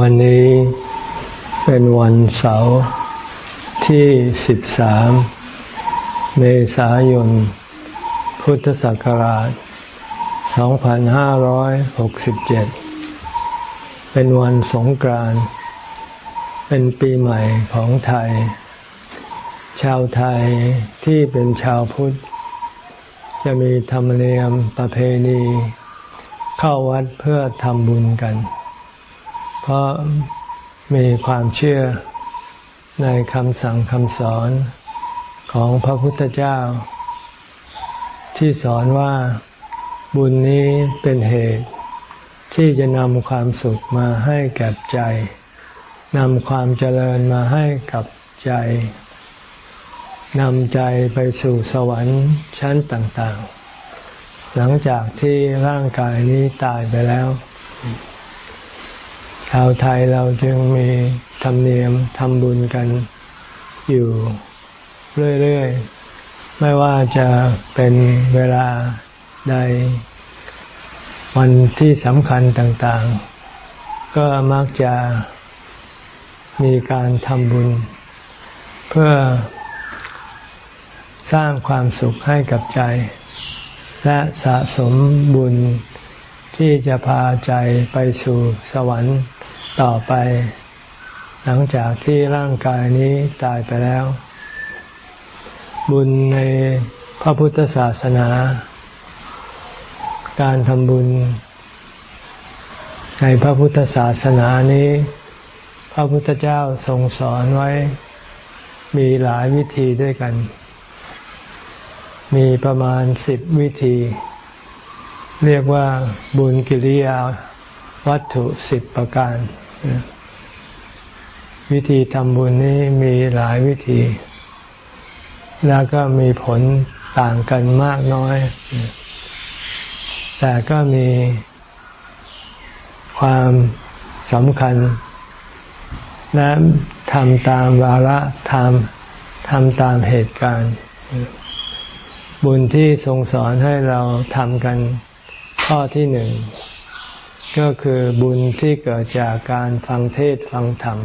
วันนี้เป็นวันเสาร์ที่ 13 เมษายน พุทธศักราช 2567 เป็นวันสงกรานต์เป็นปีใหม่ของไทย ชาวไทยที่เป็นชาวพุทธ จะมีธรรมเนียมประเพณี เข้าวัดเพื่อทำบุญกัน เพราะมีความเชื่อในคำสั่งคำสอนของพระพุทธเจ้า ที่สอนว่าบุญนี้เป็นเหตุ ที่จะนำความสุขมาให้กับใจนำความเจริญมาให้กับใจนำใจไปสู่สวรรค์ชั้นต่าง ๆ หลังจากที่ร่างกายนี้ตายไปแล้วาวไทยเราจึงมีธรรมเนียมทำบุญกันอยู่เรื่อยๆ ไม่ว่าจะเป็นเวลาใดวันที่สำคัญต่างๆ ก็มักจะมีการทำบุญ เพื่อสร้างความสุขให้กับใจ และสะสมบุญที่จะพาใจไปสู่สวรรค์ ต่อไป หลังจากที่ร่างกายนี้ตายไปแล้ว บุญในพระพุทธศาสนา การทำบุญ ในพระพุทธศาสนานี้ พระพุทธเจ้าทรงสอนไว้ มีหลายวิธีด้วยกัน มีประมาณสิบวิธี เรียกว่าบุญกิริยาวัตถุสิบประการ วิธีทำบุญนี้มีหลายวิธี แล้วก็มีผลต่างกันมากน้อย แต่ก็มีความสำคัญ และทำตามวาระทำทำตามเหตุการณ์ บุญที่ทรงสอนให้เราทำกันข้อที่หนึ่ง ก็คือบุญที่เกิดจากการฟังเทศฟังธรรม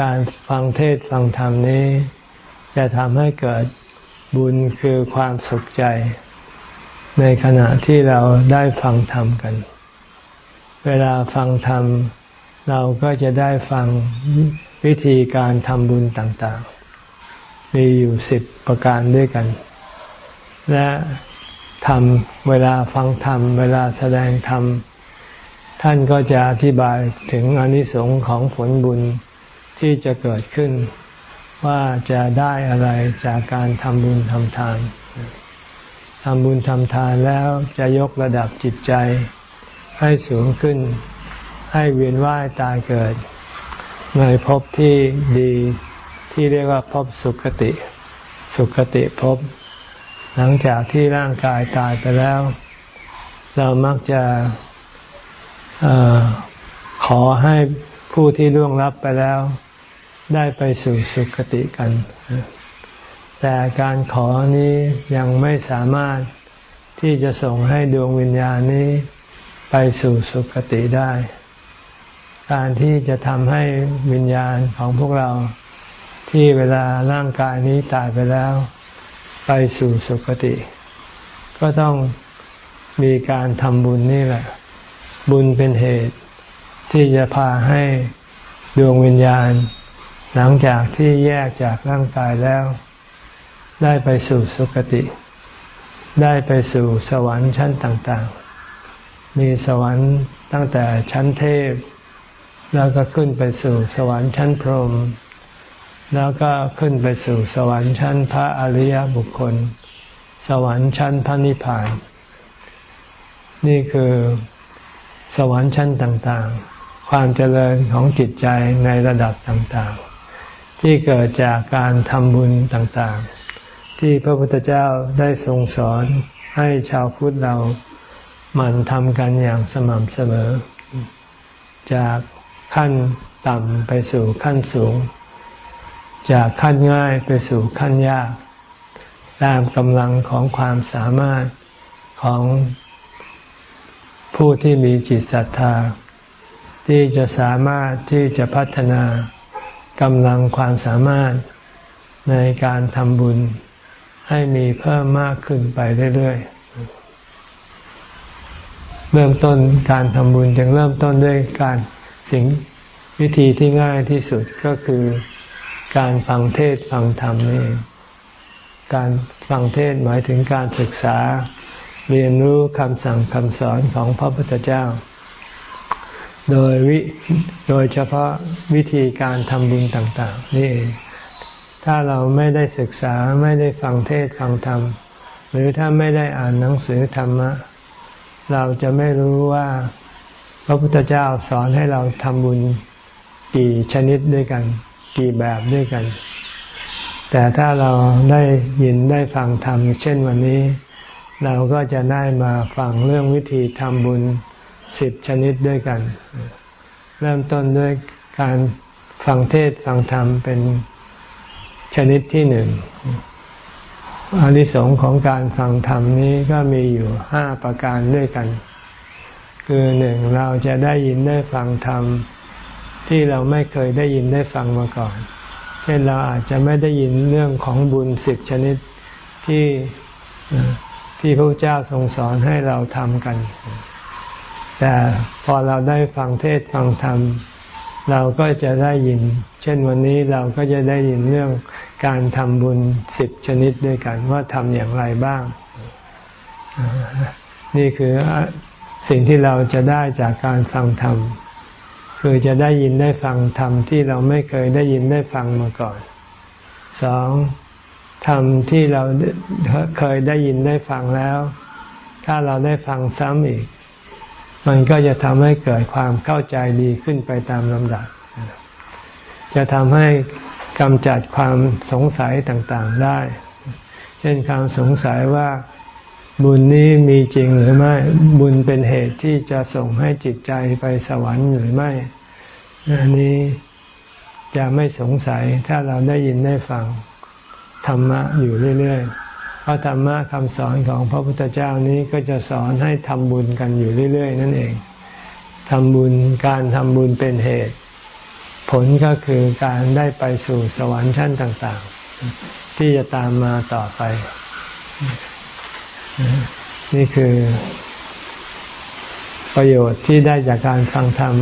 การฟังเทศฟังธรรมนี้ จะทำให้เกิดบุญคือความสุขใจ ในขณะที่เราได้ฟังธรรมกัน เวลาฟังธรรม เราก็จะได้ฟังวิธีการทำบุญต่างๆ มีอยู่สิบประการด้วยกัน และ ธรรม เวลาฟังธรรม เวลาแสดงธรรม ท่านก็จะอธิบายถึงอนิสงค์ของผลบุญที่จะเกิดขึ้น ว่าจะได้อะไรจากการทำบุญทำทานทำบุญทำทานแล้วจะยกระดับจิตใจให้สูงขึ้น ให้เวียนว่ายตายเกิด ในภพที่ดีที่เรียกว่าภพสุขติ สุขติภพ หลังจากที่ร่างกายตายไปแล้ว เรามักจะอขอให้ผู้ที่ล่วงลับไปแล้ว ได้ไปสู่สุคติกัน แต่การขอนี้ยังไม่สามารถที่จะส่งให้ดวงวิญญาณนี้ไปสู่สุคติได้ การที่จะทำให้วิญญาณของพวกเราที่เวลาร่างกายนี้ตายไปแล้ว ไปสู่สุคติ ก็ต้องมีการทำบุญนี่แหละ บุญเป็นเหตุ ที่จะพาให้ดวงวิญญาณ หลังจากที่แยกจากร่างกายแล้ว ได้ไปสู่สุคติ ได้ไปสู่สวรรค์ชั้นต่างๆ มีสวรรค์ตั้งแต่ชั้นเทพ แล้วก็ขึ้นไปสู่สวรรค์ชั้นพรหม แล้วก็ขึ้นไปสู่สวรรค์ชั้นพระอริยบุคคล สวรรค์ชั้นพระนิพพาน นี่คือสวรรค์ชั้นต่างๆ ความเจริญของจิตใจในระดับต่างๆ ที่เกิดจากการทำบุญต่างๆ ที่พระพุทธเจ้าได้ทรงสอนให้ชาวพุทธเรามันทำกันอย่างสม่ำเสมอ จากขั้นต่ำไปสู่ขั้นสูง จากขั้นง่ายไปสู่ขั้นยาก ตามกำลังของความสามารถของผู้ที่มีจิตศรัทธา ที่จะสามารถที่จะพัฒนากำลังความสามารถในการทำบุญให้มีเพิ่มมากขึ้นไปเรื่อยๆ เริ่มต้นการทำบุญจึงเริ่มต้นด้วยการสิ่งวิธีที่ง่ายที่สุดก็คือ การฟังเทศฟังธรรมนี่การฟังเทศหมายถึงการศึกษาเรียนรู้คำสั่งคำสอนของพระพุทธเจ้า โดยวิโดยเฉพาะวิธีการทำบุญต่าง ๆ นี่เองถ้าเราไม่ได้ศึกษาไม่ได้ฟังเทศฟังธรรม หรือถ้าไม่ได้อ่านหนังสือธรรมะ เราจะไม่รู้ว่าพระพุทธเจ้าสอนให้เราทำบุญกี่ชนิดด้วยกัน กี่แบบด้วยกัน แต่ถ้าเราได้ยินได้ฟังธรรมเช่นวันนี้ เราก็จะได้มาฟังเรื่องวิธีทำบุญสิบชนิดด้วยกัน เริ่มต้นด้วยการฟังเทศฟังธรรมเป็นชนิดที่หนึ่งอานิสงส์ของการฟังธรรมนี้ก็มีอยู่ห้าประการด้วยกัน คือหนึ่งเราจะได้ยินได้ฟังธรรม ที่เราไม่เคยได้ยินได้ฟังมาก่อน เช่นเราอาจจะไม่ได้ยินเรื่องของบุญสิบชนิดที่ที่พระเจ้าทรงสอนให้เราทำกัน แต่พอเราได้ฟังเทศฟังธรรม เราก็จะได้ยิน เช่นวันนี้เราก็จะได้ยินเรื่องการทำบุญสิบชนิดด้วยกันว่าทำอย่างไรบ้าง นี่คือสิ่งที่เราจะได้จากการฟังธรรม คือจะได้ยินได้ฟังธรรมที่เราไม่เคยได้ยินได้ฟังมาก่อนสองธรรมที่เราเคยได้ยินได้ฟังแล้ว ถ้าเราได้ฟังซ้ำอีก มันก็จะทำให้เกิดความเข้าใจดีขึ้นไปตามลำดับ จะทำให้กำจัดความสงสัยต่างๆได้ เช่นความสงสัยว่า บุญนี้มีจริงหรือไม่ บุญเป็นเหตุที่จะส่งให้จิตใจไปสวรรค์หรือไม่ อันนี้จะไม่สงสัยถ้าเราได้ยินได้ฟังธรรมะอยู่เรื่อยๆ เพราะธรรมะคำสอนของพระพุทธเจ้านี้ก็จะสอนให้ทำบุญกันอยู่เรื่อย ๆ นั่นเองทำบุญการทำบุญเป็นเหตุ ผลก็คือการได้ไปสู่สวรรค์ชั้นต่าง ๆ ที่จะตามมาต่อไป นี่คือประโยชน์ที่ได้จากการฟังธรรม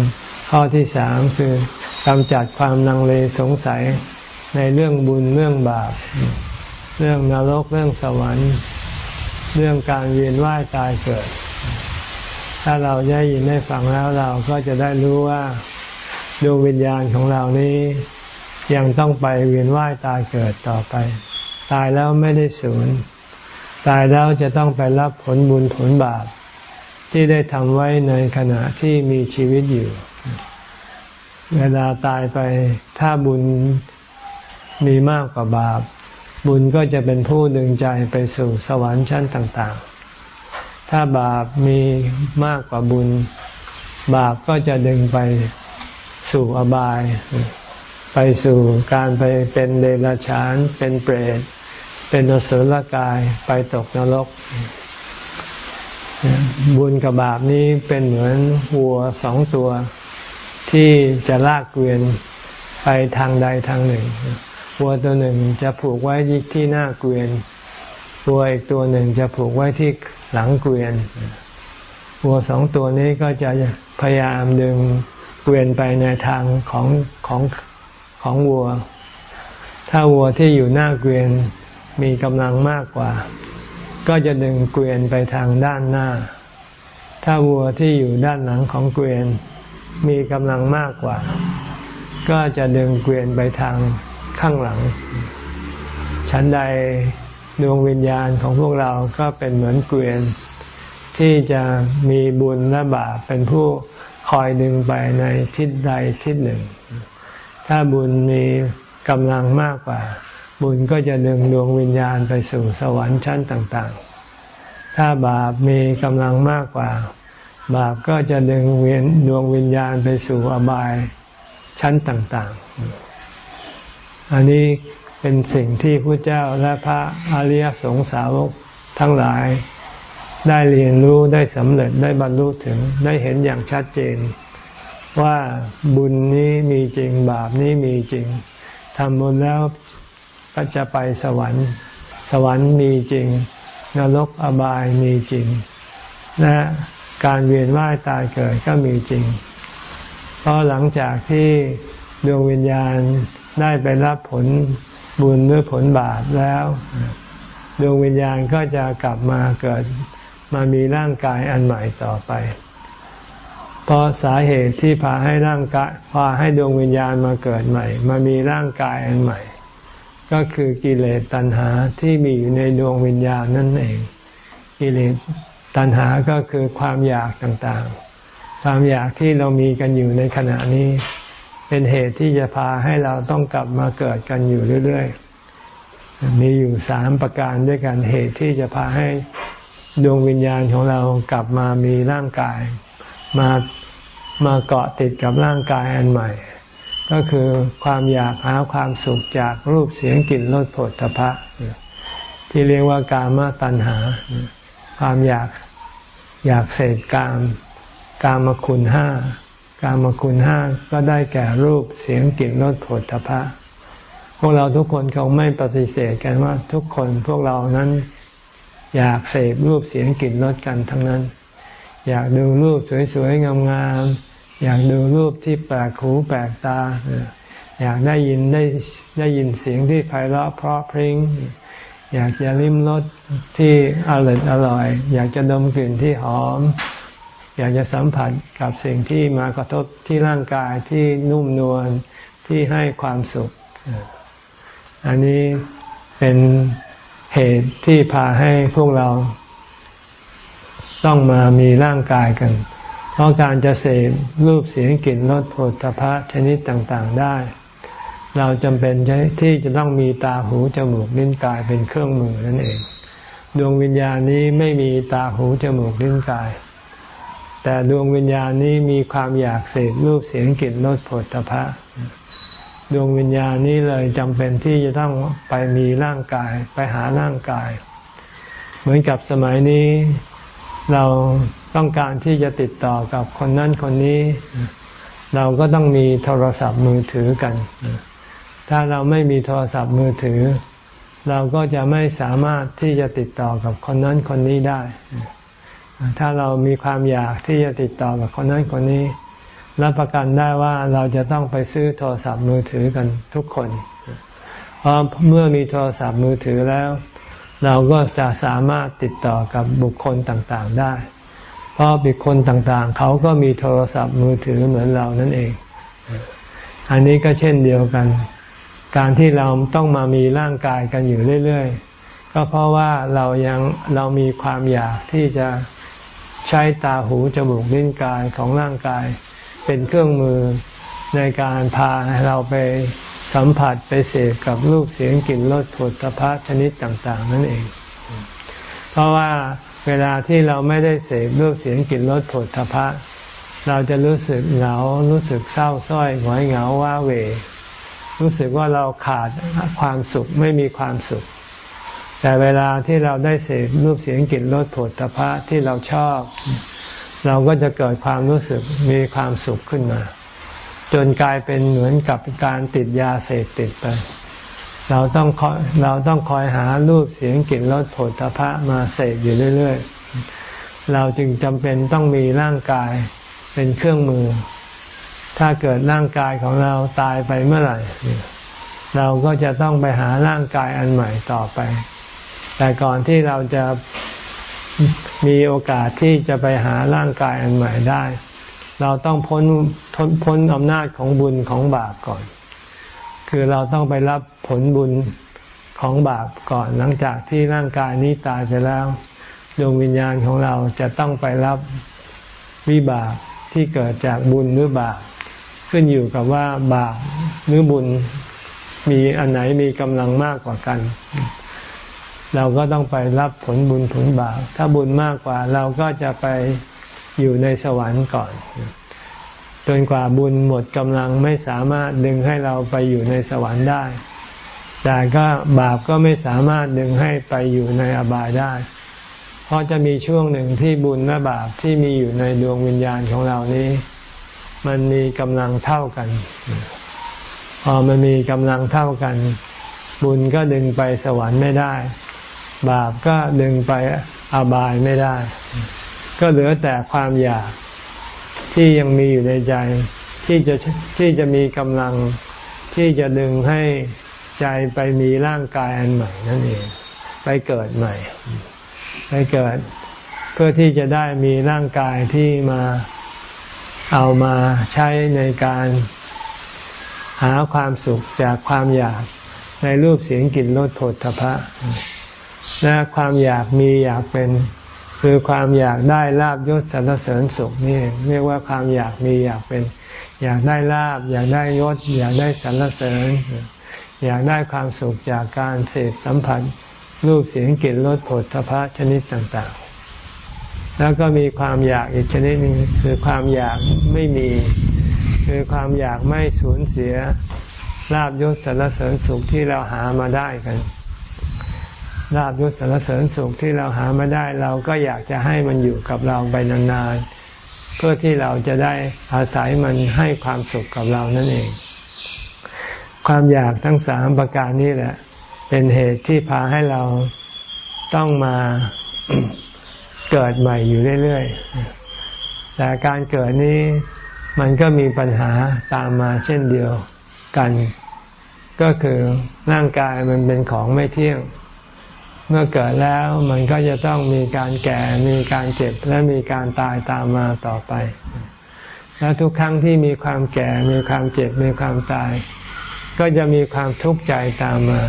ข้อที่สามคือกำจัดความนังเลสงสัยในเรื่องบุญเรื่องบาป เรื่องนรกเรื่องสวรรค์ เรื่องการเวียนว่ายตายเกิด ถ้าเราได้ยินได้ฟังแล้วเราก็จะได้รู้ว่าดวงวิญญาณของเรานี้ยังต้องไปเวียนว่ายตายเกิดต่อไป ตายแล้วไม่ได้สูญ ตายแล้วจะต้องไปรับผลบุญผลบาปที่ได้ทำไว้ในขณะที่มีชีวิตอยู่ เวลาตายไปถ้าบุญมีมากกว่าบาป บุญก็จะเป็นผู้ดึงใจไปสู่สวรรค์ชั้นต่าง ๆ ถ้าบาปมีมากกว่าบุญ บาปก็จะดึงไปสู่อบาย ไปสู่การไปเป็นเดรัจฉานเป็นเปรต เป็นอสุรกายไปตกนรก บุญกับบาปนี้เป็นเหมือนวัวสองตัว ที่จะลากเกวียนไปทางใดทางหนึ่ง วัวตัวหนึ่งจะผูกไว้ที่หน้าเกวียน วัวอีกตัวหนึ่งจะผูกไว้ที่หลังเกวียน วัวสองตัวนี้ก็จะพยายามดึงเกวียนไปในทางของของของวัว ถ้าวัวที่อยู่หน้าเกวียน มีกำลังมากกว่า ก็จะดึงเกวียนไปทางด้านหน้า ถ้าวัวที่อยู่ด้านหลังของเกวียน มีกำลังมากกว่า ก็จะดึงเกวียนไปทางข้างหลัง ชั้นใดดวงวิญญาณของพวกเราก็เป็นเหมือนเกวียน ที่จะมีบุญและบาปเป็นผู้คอยดึงไปในทิศใดทิศหนึ่ง ถ้าบุญมีกำลังมากกว่า บุญก็จะดึงดวงวิญญาณไปสู่สวรรค์ชั้นต่างๆ ถ้าบาปมีกำลังมากกว่า บาปก็จะดึงเวียนดวงวิญญาณไปสู่อบายชั้นต่างๆ อันนี้เป็นสิ่งที่พระเจ้าและพระอริยสงสาวกทั้งหลายได้เรียนรู้ได้สำเร็จได้บรรลุถึงได้เห็นอย่างชัดเจน ว่าบุญนี้มีจริงบาปนี้มีจริงทำบุญแล้ว ก็จะไปสวรรค์ สวรรค์มีจริง นรกอบายมีจริง และการเวียนว่ายตายเกิดก็มีจริง เพราะหลังจากที่ดวงวิญญาณได้ไปรับผลบุญหรือผลบาปแล้ว ดวงวิญญาณก็จะกลับมาเกิดมามีร่างกายอันใหม่ต่อไป เพราะสาเหตุที่พาให้ร่างกายพาให้ดวงวิญญาณมาเกิดใหม่ มามีร่างกายอันใหม่ ก็คือกิเลสตัณหาที่มีอยู่ในดวงวิญญาณนั่นเอง กิเลสตัณหาก็คือความอยากต่างๆ ความอยากที่เรามีกันอยู่ในขณะนี้ เป็นเหตุที่จะพาให้เราต้องกลับมาเกิดกันอยู่เรื่อยๆ มีอยู่สามประการด้วยกันเหตุที่จะพาให้ดวงวิญญาณของเรากลับมามีร่างกาย มามาเกาะติดกับร่างกายอันใหม่ ก็คือความอยากหาความสุขจากรูปเสียงกลิ่นรสผลตภะที่เรียกว่ากามตัณหา ความอยากอยากเสพกาม กามคุณห้ากามคุณห้าก็ได้แก่รูปเสียงกลิ่นรสผลตภะพวกเราทุกคนคงไม่ปฏิเสธกันว่าทุกคนพวกเรานั้นอยากเสพรูปเสียงกลิ่นรสกันทั้งนั้น อยากดูรูปสวยๆงามๆ อยากดูรูปที่แปลกหูแปลกตา อยากได้ยินได้ได้ยินเสียงที่ไพเราะเพราะพริ้งอยากจะลิ้มรสที่อร่อยอร่อย อยากจะดมกลิ่นที่หอม อยากจะสัมผัสกับสิ่งที่มากระทบที่ร่างกายที่นุ่มนวลที่ให้ความสุข อันนี้เป็นเหตุที่พาให้พวกเราต้องมามีร่างกายกัน เพราะการจะเสพรูปเสียงกลิ่นรสโผฏฐะชนิดต่างๆได้ เราจำเป็นที่จะต้องมีตาหูจมูกลิ้นกายเป็นเครื่องมือนั่นเอง ดวงวิญญาณนี้ไม่มีตาหูจมูกลิ้นกาย แต่ดวงวิญญาณนี้มีความอยากเสพรูปเสียงกลิ่นรสโผฏฐะดวงวิญญาณนี้เลยจำเป็นที่จะต้องไปมีร่างกายไปหาร่างกาย เหมือนกับสมัยนี้ เราต้องการที่จะติดต่อกับคนนั้นคนนี้ เราก็ต้องมีโทรศัพท์มือถือกัน ถ้าเราไม่มีโทรศัพท์มือถือ เราก็จะไม่สามารถที่จะติดต่อกับคนนั้นคนนี้ได้ ถ้าเรามีความอยากที่จะติดต่อกับคนนั้นคนนี้รับประกันได้ว่าเราจะต้องไปซื้อโทรศัพท์มือถือกันทุกคน เพราะเมื่อมีโทรศัพท์มือถือแล้ว เราก็จะสามารถติดต่อกับบุคคลต่างๆได้ เพราะบุคคลต่างๆ เขาก็มีโทรศัพท์มือถือเหมือนเรานั่นเอง อันนี้ก็เช่นเดียวกัน การที่เราต้องมามีร่างกายกันอยู่เรื่อยๆ ก็เพราะว่าเรายังเรามีความอยากที่จะใช้ตาหูจมูกลิ้นกายของร่างกาย เป็นเครื่องมือในการพาเราไป สัมผัสไปเสพกับรูปเสียงกลิ่นรสผลพะชนิดต่าง ๆ นั่นเอง เพราะว่าเวลาที่เราไม่ได้เสพรูปเสียงกลิ่นรสผลพะเราจะรู้สึกเหงา รู้สึกเศร้าส้อยหงอยเหงาว้าเว รู้สึกว่าเราขาดความสุขไม่มีความสุข แต่เวลาที่เราได้เสพรูปเสียงกลิ่นรสผลพะที่เราชอบ เราก็จะเกิดความรู้สึกมีความสุขขึ้นมา จนกลายเป็นเหมือนกับการติดยาเสพติดไป เราต้องคอยเราต้องคอยหารูปเสียงกลิ่นรสผลตภะมาเสพอยู่เรื่อย ๆ เราจึงจำเป็นต้องมีร่างกายเป็นเครื่องมือ ถ้าเกิดร่างกายของเราตายไปเมื่อไหร่ เราก็จะต้องไปหาร่างกายอันใหม่ต่อไป แต่ก่อนที่เราจะมีโอกาสที่จะไปหาร่างกายอันใหม่ได้ เราต้องพ้นพ้นพ้นอำนาจของบุญของบาปก่อน คือเราต้องไปรับผลบุญของบาปก่อน หลังจากที่ร่างกายนี้ตายไปแล้วดวงวิญญาณของเราจะต้องไปรับวิบากที่เกิดจากบุญหรือบาปขึ้นอยู่กับว่าบาปหรือบุญมีอันไหนมีกำลังมากกว่ากัน เราก็ต้องไปรับผลบุญผลบาปถ้าบุญมากกว่าเราก็จะไป อยู่ในสวรรค์ก่อน จนกว่าบุญหมดกำลังไม่สามารถดึงให้เราไปอยู่ในสวรรค์ได้ แต่ก็บาปก็ไม่สามารถดึงให้ไปอยู่ในอบายได้ เพราะจะมีช่วงหนึ่งที่บุญและบาปที่มีอยู่ในดวงวิญญาณของเรานี้ มันมีกำลังเท่ากัน พอมันมีกำลังเท่ากัน บุญก็ดึงไปสวรรค์ไม่ได้ บาปก็ดึงไปอบายไม่ได้ ก็เหลือแต่ความอยากที่ยังมีอยู่ในใจ ที่จะที่จะมีกำลังที่จะดึงให้ใจไปมีร่างกายอันใหม่นั่นเองไปเกิดใหม่ ไปเกิด เพื่อที่จะได้มีร่างกายที่มาเอามาใช้ในการหาความสุขจากความอยากในรูปเสียงกลิ่นรสผลทพะและความอยากมีอยากเป็น คือความอยากได้ลาบยศสรรเสริญสุขนี่เรียกว่าความอยากมีอยากเป็น อยากได้ลาบ อยากได้ยศ อยากได้สรรเสริญ อยากได้ความสุขจากการเสพสัมผัสรูปเสียงกลิ่นรสผลพะชนิดต่างๆ แล้วก็มีความอยากอีกชนิดนึงคือความอยากไม่มี คือความอยากไม่สูญเสียลาบยศสรรเสริญสุขที่เราหามาได้กัน ลาบยศสรรเสริญสุขที่เราหามาได้เราก็อยากจะให้มันอยู่กับเราไปนานๆ เพื่อที่เราจะได้อาศัยมันให้ความสุขกับเรานั่นเอง ความอยากทั้งสามประการนี้แหละ เป็นเหตุที่พาให้เราต้องมาเกิดใหม่อยู่เรื่อยๆ แต่การเกิดนี้มันก็มีปัญหาตามมาเช่นเดียวกัน ก็คือร่างกายมันเป็นของไม่เที่ยง เมื่อเกิดแล้วมันก็จะต้องมีการแก่มีการเจ็บและมีการตายตามมาต่อไป และทุกครั้งที่มีความแก่มีความเจ็บมีความตาย ก็จะมีความทุกข์ใจตามมา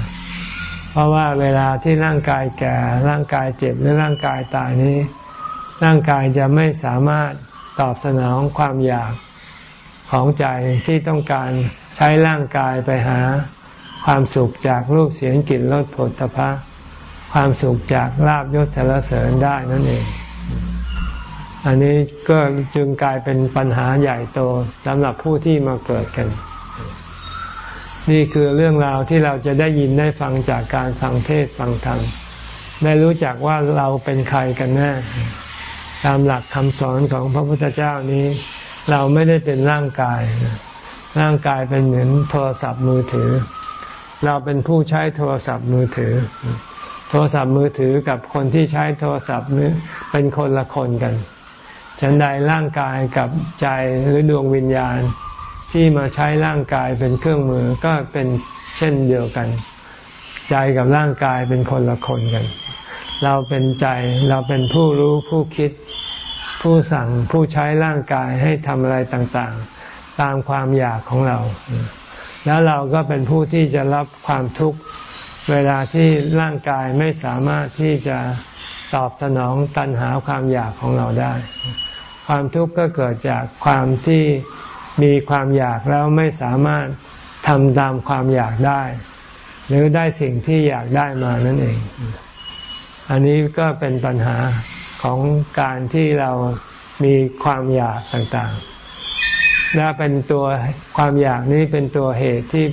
เพราะว่าเวลาที่ร่างกายแก่ร่างกายเจ็บหรือร่างกายตายนี้ ร่างกายจะไม่สามารถตอบสนองความอยากของใจที่ต้องการใช้ร่างกายไปหาความสุขจากรูปเสียงกลิ่นรสผลตภะ ความสุขจากลาบยศสารเสริญได้นั่นเอง อันนี้ก็จึงกลายเป็นปัญหาใหญ่โตสำหรับผู้ที่มาเกิดกัน นี่คือเรื่องราวที่เราจะได้ยินได้ฟังจากการฟังเทศฟังธรรมได้รู้จักว่าเราเป็นใครกันแน่ตามหลักคำสอนของพระพุทธเจ้านี้ เราไม่ได้เป็นร่างกาย ร่างกายเป็นเหมือนโทรศัพท์มือถือ เราเป็นผู้ใช้โทรศัพท์มือถือ ทรศัพท์มือถือกับคนที่ใช้โทรศัพท์เป็นคนละคนกันฉันใดร่างกายกับใจหรือดวงวิญญาณ ที่มาใช้ร่างกายเป็นเครื่องมือก็เป็นเช่นเดียวกัน ใจกับร่างกายเป็นคนละคนกัน เราเป็นใจเราเป็นผู้รู้ผู้คิด ผู้สั่งผู้ใช้ร่างกายให้ทำอะไรต่างๆ ตามความอยากของเรา แล้วเราก็เป็นผู้ที่จะรับความทุกข์ เวลาที่ร่างกายไม่สามารถที่จะตอบสนองตันหาความอยากของเราได้ ความทุกข์ก็เกิดจากความที่มีความอยากแล้วไม่สามารถทำตามความอยากได้ หรือได้สิ่งที่อยากได้มานั่นเอง อันนี้ก็เป็นปัญหาของการที่เรามีความอยากต่างๆและเป็นตัวความอยากนี้เป็นตัวเหตุที่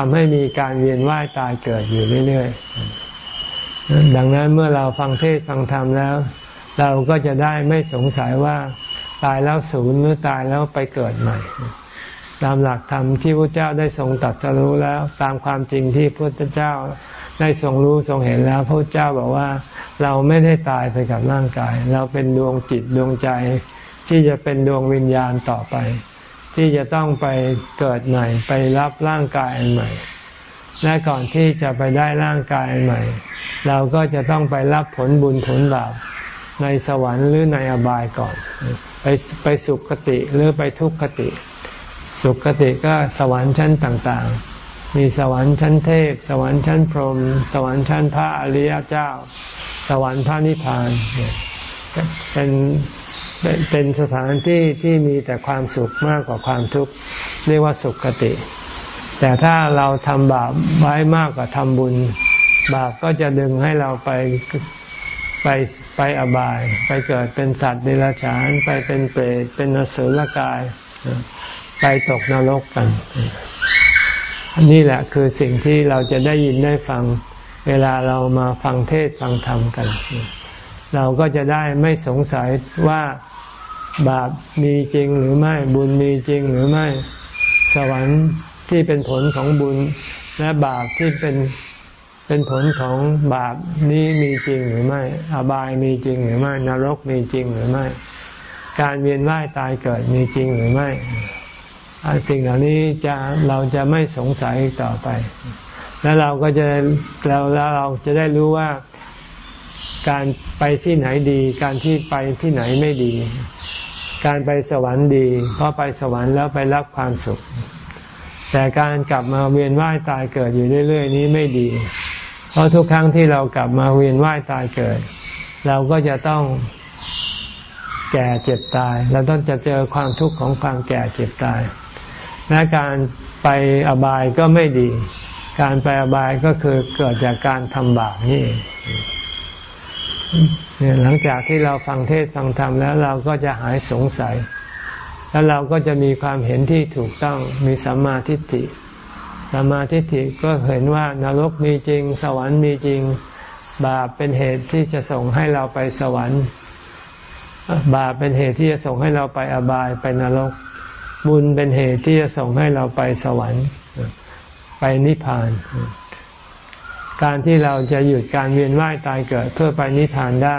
ทำให้มีการเวียนว่ายตายเกิดอยู่เรื่อยๆ ดังนั้นเมื่อเราฟังเทศฟังธรรมแล้ว เราก็จะได้ไม่สงสัยว่าตายแล้วศูนย์หรือตายแล้วไปเกิดใหม่ ตามหลักธรรมที่พระเจ้าได้ทรงตัดสรู้แล้ว ตามความจริงที่พระเจ้าได้ทรงรู้ทรงเห็นแล้วพระเจ้าบอกว่า เราไม่ได้ตายไปกับร่างกาย เราเป็นดวงจิตดวงใจที่จะเป็นดวงวิญญาณต่อไป ที่จะต้องไปเกิดใหม่ ไปรับร่างกายใหม่ และก่อนที่จะไปได้ร่างกายใหม่ เราก็จะต้องไปรับผลบุญผลบาปในสวรรค์หรือในอบายก่อน ไปไปสุขคติหรือไปทุกขติ สุขคติก็สวรรค์ชั้นต่างๆ มีสวรรค์ชั้นเทพ สวรรค์ชั้นพรหมสวรรค์ชั้นพระอริยเจ้า สวรรค์พระนิพพานเป็น เป็นสถานที่ที่มีแต่ความสุขมากกว่าความทุกข์เรียกว่าสุขคติ แต่ถ้าเราทำบาปไว้มากกว่าทำบุญ บาปก็จะดึงให้เราไปไปไปอบาย ไปเกิดเป็นสัตว์เดรัจฉาน ไปเป็นเปรตเป็นนสุลกาย ไปตกนรกกันนี่แหละคือสิ่งที่เราจะได้ยินได้ฟัง เวลาเรามาฟังเทศฟังธรรมกัน เราก็จะได้ไม่สงสัยว่าบาปมีจริงหรือไม่บุญมีจริงหรือไม่ สวรรค์ที่เป็นผลของบุญ และบาปที่เป็นเป็นผลของบาปนี้มีจริงหรือไม่อบายมีจริงหรือไม่ นรกมีจริงหรือไม่ การเวียนว่ายตายเกิดมีจริงหรือไม่สิ่งเหล่านี้จะเราจะไม่สงสัยต่อไป แล้วเราก็จะเราแล้วเราจะได้รู้ว่า การไปที่ไหนดี การที่ไปที่ไหนไม่ดี การไปสวรรค์ดี เพราะไปสวรรค์แล้วไปรับความสุข แต่การกลับมาเวียนว่ายตายเกิดอยู่เรื่อย ๆ นี้ไม่ดี เพราะทุกครั้งที่เรากลับมาเวียนว่ายตายเกิด เราก็จะต้องแก่เจ็บตาย เราต้องจะเจอความทุกข์ของความแก่เจ็บตาย และการไปอบายก็ไม่ดี การไปอบายก็คือเกิดจากการทำบาปนี่ เนี่ยหลังจากที่เราฟังเทศฟังธรรมแล้วเราก็จะหายสงสัย แล้วเราก็จะมีความเห็นที่ถูกต้องมีสัมมาทิฏฐิสัมมาทิฏฐิก็เห็นว่านรกมีจริง สวรรค์มีจริง บาปเป็นเหตุที่จะส่งให้เราไปสวรรค์บาปเป็นเหตุที่จะส่งให้เราไปอบายไปนรก บุญเป็นเหตุที่จะส่งให้เราไปสวรรค์ ไปนิพพาน การที่เราจะหยุดการเวียนว่ายตายเกิดเพื่อไปนิพพานได้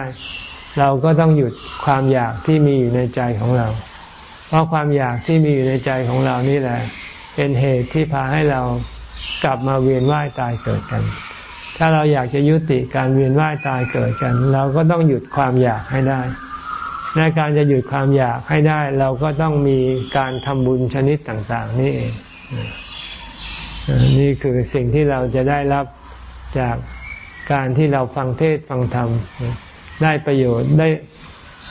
เราก็ต้องหยุดความอยากที่มีอยู่ในใจของเรา เพราะความอยากที่มีอยู่ในใจของเรานี่แหละ เป็นเหตุที่พาให้เรากลับมาเวียนว่ายตายเกิดกัน ถ้าเราอยากจะยุติการเวียนว่ายตายเกิดกัน เราก็ต้องหยุดความอยากให้ได้ในการจะหยุดความอยากให้ได้ เราก็ต้องมีการทำบุญชนิดต่าง ๆ นี่เองนี่คือสิ่งที่เราจะได้รับ จากการที่เราฟังเทศฟังธรรม ได้ประโยชน์ได้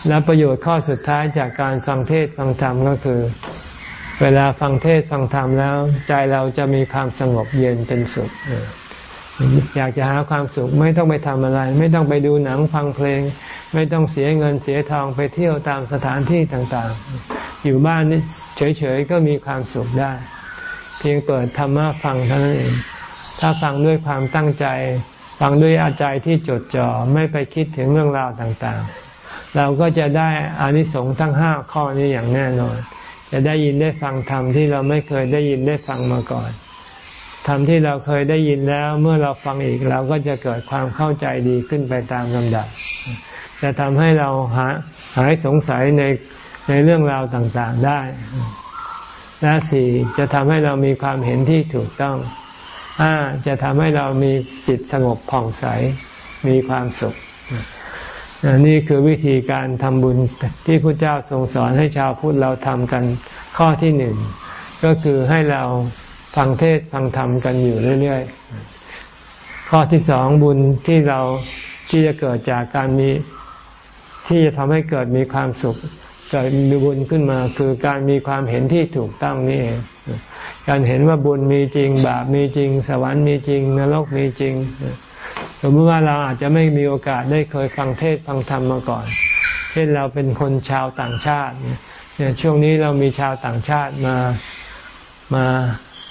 และประโยชน์ข้อสุดท้ายจากการฟังเทศฟังธรรมก็คือ เวลาฟังเทศฟังธรรมแล้ว ใจเราจะมีความสงบเย็นเป็นสุขอยากจะหาความสุขไม่ต้องไปทำอะไร ไม่ต้องไปดูหนังฟังเพลง ไม่ต้องเสียเงินเสียทองไปเที่ยวตามสถานที่ต่างๆ อยู่บ้านนี่เฉยๆก็มีความสุขได้ เพียงเปิดธรรมะฟังเท่านั้นเอง ถ้าฟังด้วยความตั้งใจ ฟังด้วยอาใจที่จดจ่อไม่ไปคิดถึงเรื่องราวต่างๆ เราก็จะได้อานิสงส์ทั้งห้าข้อนี้อย่างแน่นอน จะได้ยินได้ฟังธรรมที่เราไม่เคยได้ยินได้ฟังมาก่อนธรรมที่เราเคยได้ยินแล้วเมื่อเราฟังอีกเราก็จะเกิดความเข้าใจดีขึ้นไปตามลำดับ จะทำให้เราหาหายสงสัยในในเรื่องราวต่างๆได้ และสี่จะทำให้เรามีความเห็นที่ถูกต้อง ห้าจะทำให้เรามีจิตสงบผ่องใสมีความสุข นี่คือวิธีการทำบุญที่พระเจ้าทรงสอนให้ชาวพุทธเราทำกันข้อที่หนึ่ง ก็คือให้เราฟังเทศฟังธรรมกันอยู่เรื่อยๆ ข้อที่สองบุญที่เราที่จะเกิดจากการมีที่จะทำให้เกิดมีความสุข เกิดมีบุญขึ้นมาคือการมีความเห็นที่ถูกต้องนี่เองการเห็นว่าบุญมีจริง บาปมีจริง สวรรค์มีจริง นรกมีจริงสมมติว่าเราอาจจะไม่มีโอกาสได้เคยฟังเทศฟังธรรมมาก่อน เช่นเราเป็นคนชาวต่างชาติเนี่ยช่วงนี้เรามีชาวต่างชาติมามา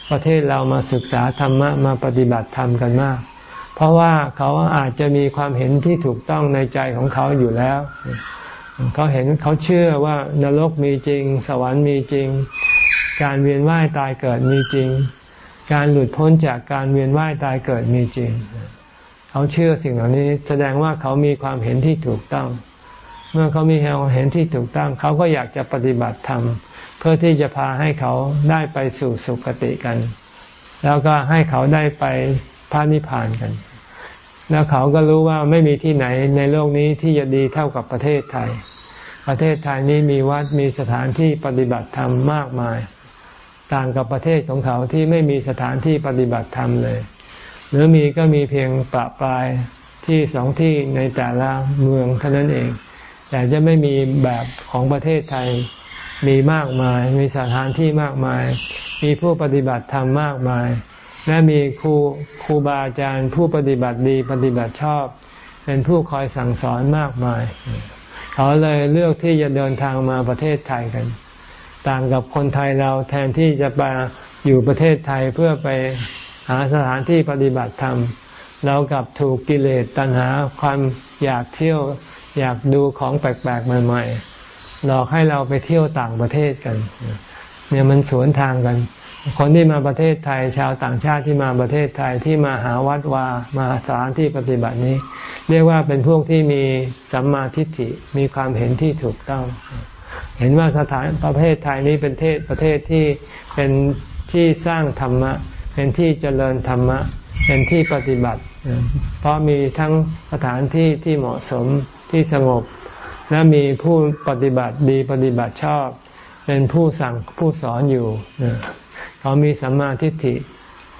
ประเทศเรามาศึกษาธรรมะมาปฏิบัติธรรมกันมาก เพราะว่าเขาอาจจะมีความเห็นที่ถูกต้องในใจของเขาอยู่แล้ว เขาเห็นเขาเชื่อว่านรกมีจริง สวรรค์มีจริง การเวียนว่ายตายเกิดมีจริง การหลุดพ้นจากการเวียนว่ายตายเกิดมีจริง เขาเชื่อสิ่งเหล่านี้แสดงว่าเขามีความเห็นที่ถูกต้อง เมื่อเขามีความเห็นที่ถูกต้อง เขาก็อยากจะปฏิบัติธรรมเพื่อที่จะพาให้เขาได้ไปสู่สุคติกัน แล้วก็ให้เขาได้ไปพระนิพพานกัน แล้วเขาก็รู้ว่าไม่มีที่ไหนในโลกนี้ที่จะดีเท่ากับประเทศไทย ประเทศไทยนี้มีวัดมีสถานที่ปฏิบัติธรรมมากมาย ต่างกับประเทศของเขาที่ไม่มีสถานที่ปฏิบัติธรรมเลย หรือมีก็มีเพียงปะปลายที่สองที่ในแต่ละเมืองเท่านั้นเอง แต่จะไม่มีแบบของประเทศไทยมีมากมาย มีสถานที่มากมาย มีผู้ปฏิบัติธรรมมากมาย และมีครูครูบาอาจารย์ผู้ปฏิบัติดีปฏิบัติชอบ เป็นผู้คอยสั่งสอนมากมาย เขาเลยเลือกที่จะเดินทางมาประเทศไทยกัน ต่างกับคนไทยเราแทนที่จะไปอยู่ประเทศไทยเพื่อไปหาสถานที่ปฏิบัติธรรม เรากับถูกกิเลสตัณหาความอยากเที่ยวอยากดูของแปลกๆใหม่ๆหลอกให้เราไปเที่ยวต่างประเทศกัน เนี่ยมันสวนทางกัน คนที่มาประเทศไทย ชาวต่างชาติที่มาประเทศไทยที่มาหาวัดวามาสถานที่ปฏิบัตินี้ เรียกว่าเป็นพวกที่มีสัมมาทิฏฐิมีความเห็นที่ถูกต้อง เห็นว่าสถานประเทศไทยนี้เป็นเทศประเทศที่เป็นที่สร้างธรรมะ เป็นที่เจริญธรรมะ เป็นที่ปฏิบัติ เพราะมีทั้งสถานที่ที่เหมาะสมที่สงบ และมีผู้ปฏิบัติดีปฏิบัติชอบ เป็นผู้สั่งผู้สอนอยู่ เขามีสัมมาทิฏฐิ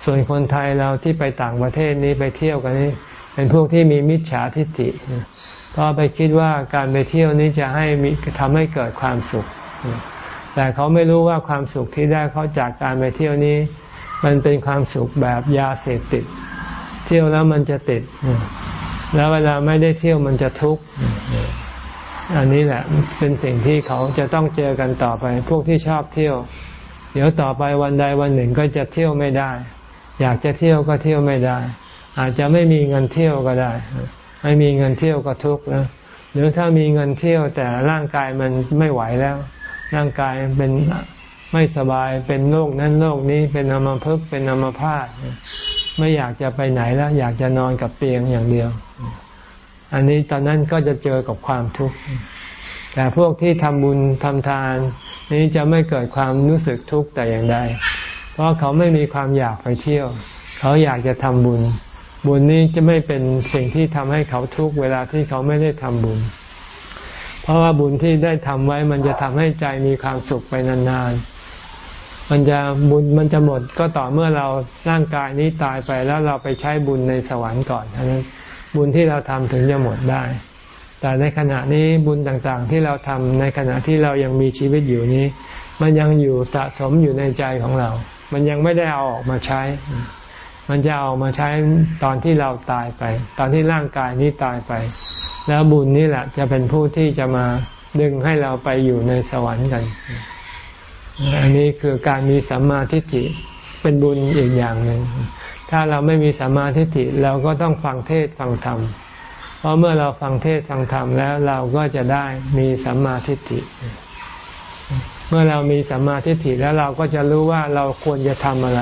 ส่วนคนไทยเราที่ไปต่างประเทศนี้ไปเที่ยวกันนี้ เป็นพวกที่มีมิจฉาทิฏฐิเพราะไปคิดว่าการไปเที่ยวนี้จะให้มีทำให้เกิดความสุข แต่เขาไม่รู้ว่าความสุขที่ได้เขาจากการไปเที่ยวนี้ มันเป็นความสุขแบบยาเสพติด เที่ยวแล้วมันจะติด แล้วเวลาไม่ได้เที่ยวมันจะทุกข์อันนี้แหละเป็นสิ่งที่เขาจะต้องเจอกันต่อไป พวกที่ชอบเที่ยว เดี๋ยวต่อไปวันใดวันหนึ่งก็จะเที่ยวไม่ได้ อยากจะเที่ยวก็เที่ยวไม่ได้ อาจจะไม่มีเงินเที่ยวก็ได้ ไม่มีเงินเที่ยวก็ทุกข์นะหรือถ้ามีเงินเที่ยวแต่ร่างกายมันไม่ไหวแล้ว ร่างกายเป็นไม่สบายเป็นโรคนั้นโรคนี้เป็นอัมพฤกษ์เป็นอัมพาตไม่อยากจะไปไหนแล้ว อยากจะนอนกับเตียงอย่างเดียว อันนี้ตอนนั้นก็จะเจอกับความทุกข์ แต่พวกที่ทำบุญทำทาน นี้จะไม่เกิดความรู้สึกทุกข์แต่อย่างใด เพราะเขาไม่มีความอยากไปเที่ยว เขาอยากจะทำบุญ บุญนี้จะไม่เป็นสิ่งที่ทำให้เขาทุกข์เวลาที่เขาไม่ได้ทำบุญ เพราะว่าบุญที่ได้ทำไว้มันจะทำให้ใจมีความสุขไปนานๆ มันจะบุญมันจะหมดก็ต่อเมื่อเราร่างกายนี้ตายไปแล้วเราไปใช้บุญในสวรรค์ก่อนเท่านั้นบุญที่เราทำถึงจะหมดได้ แต่ในขณะนี้บุญต่างๆ ที่เราทำในขณะที่เรายังมีชีวิตอยู่นี้ มันยังอยู่สะสมอยู่ในใจของเรา มันยังไม่ได้เอาออกมาใช้ มันจะเอามาใช้ตอนที่เราตายไป ตอนที่ร่างกายนี้ตายไป แล้วบุญนี่แหละจะเป็นผู้ที่จะมาดึงให้เราไปอยู่ในสวรรค์กัน อันนี้คือการมีสัมมาทิฏฐิเป็นบุญอีกอย่างหนึ่ง ถ้าเราไม่มีสัมมาทิฏฐิเราก็ต้องฟังเทศฟังธรรม เพราะเมื่อเราฟังเทศฟังธรรมแล้วเราก็จะได้มีสัมมาทิฏฐิ เมื่อเรามีสัมมาทิฏฐิแล้วเราก็จะรู้ว่าเราควรจะทำอะไร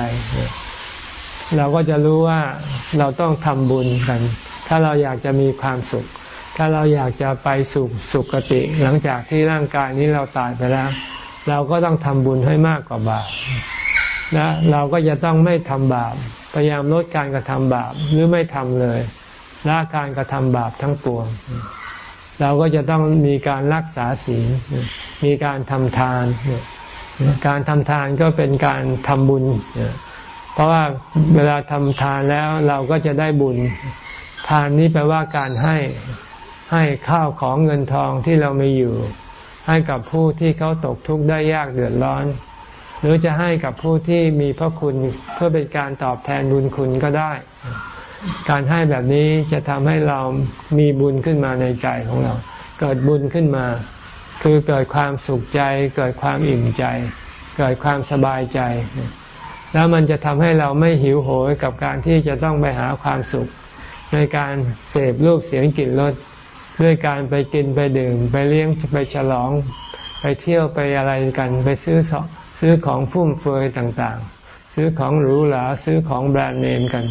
เราก็จะรู้ว่าเราต้องทำบุญกัน ถ้าเราอยากจะมีความสุข ถ้าเราอยากจะไปสู่สุคติ หลังจากที่ร่างกายนี้เราตายไปแล้ว เราก็ต้องทำบุญให้มากกว่าบาปและเราก็จะต้องไม่ทำบาปพยายามลดการกระทำบาปหรือไม่ทำเลย ละการกระทำบาปทั้งปวง เราก็จะต้องมีการรักษาศีล มีการทำทาน การทำทานก็เป็นการทำบุญ เพราะว่าเวลาทำทานแล้วเราก็จะได้บุญ ทานนี้แปลว่าการให้ให้ข้าวของเงินทองที่เรามีอยู่ ให้กับผู้ที่เขาตกทุกข์ได้ยากเดือดร้อน หรือจะให้กับผู้ที่มีพระคุณเพื่อเป็นการตอบแทนบุญคุณก็ได้ การให้แบบนี้จะทำให้เรามีบุญขึ้นมาในใจของเรา เกิดบุญขึ้นมา คือเกิดความสุขใจ เกิดความอิ่มใจ เกิดความสบายใจ แล้วมันจะทำให้เราไม่หิวโหยกับการที่จะต้องไปหาความสุข ในการเสพรูปเสียงกลิ่นรสด้วยการไปกินไปดื่ม ไปเลี้ยงไปฉลอง ไปเที่ยวไปอะไรกัน ไปซื้อซื้อของฟุ่มเฟือยต่างๆ ซื้อของหรูหราซื้อของแบรนด์เนมกัน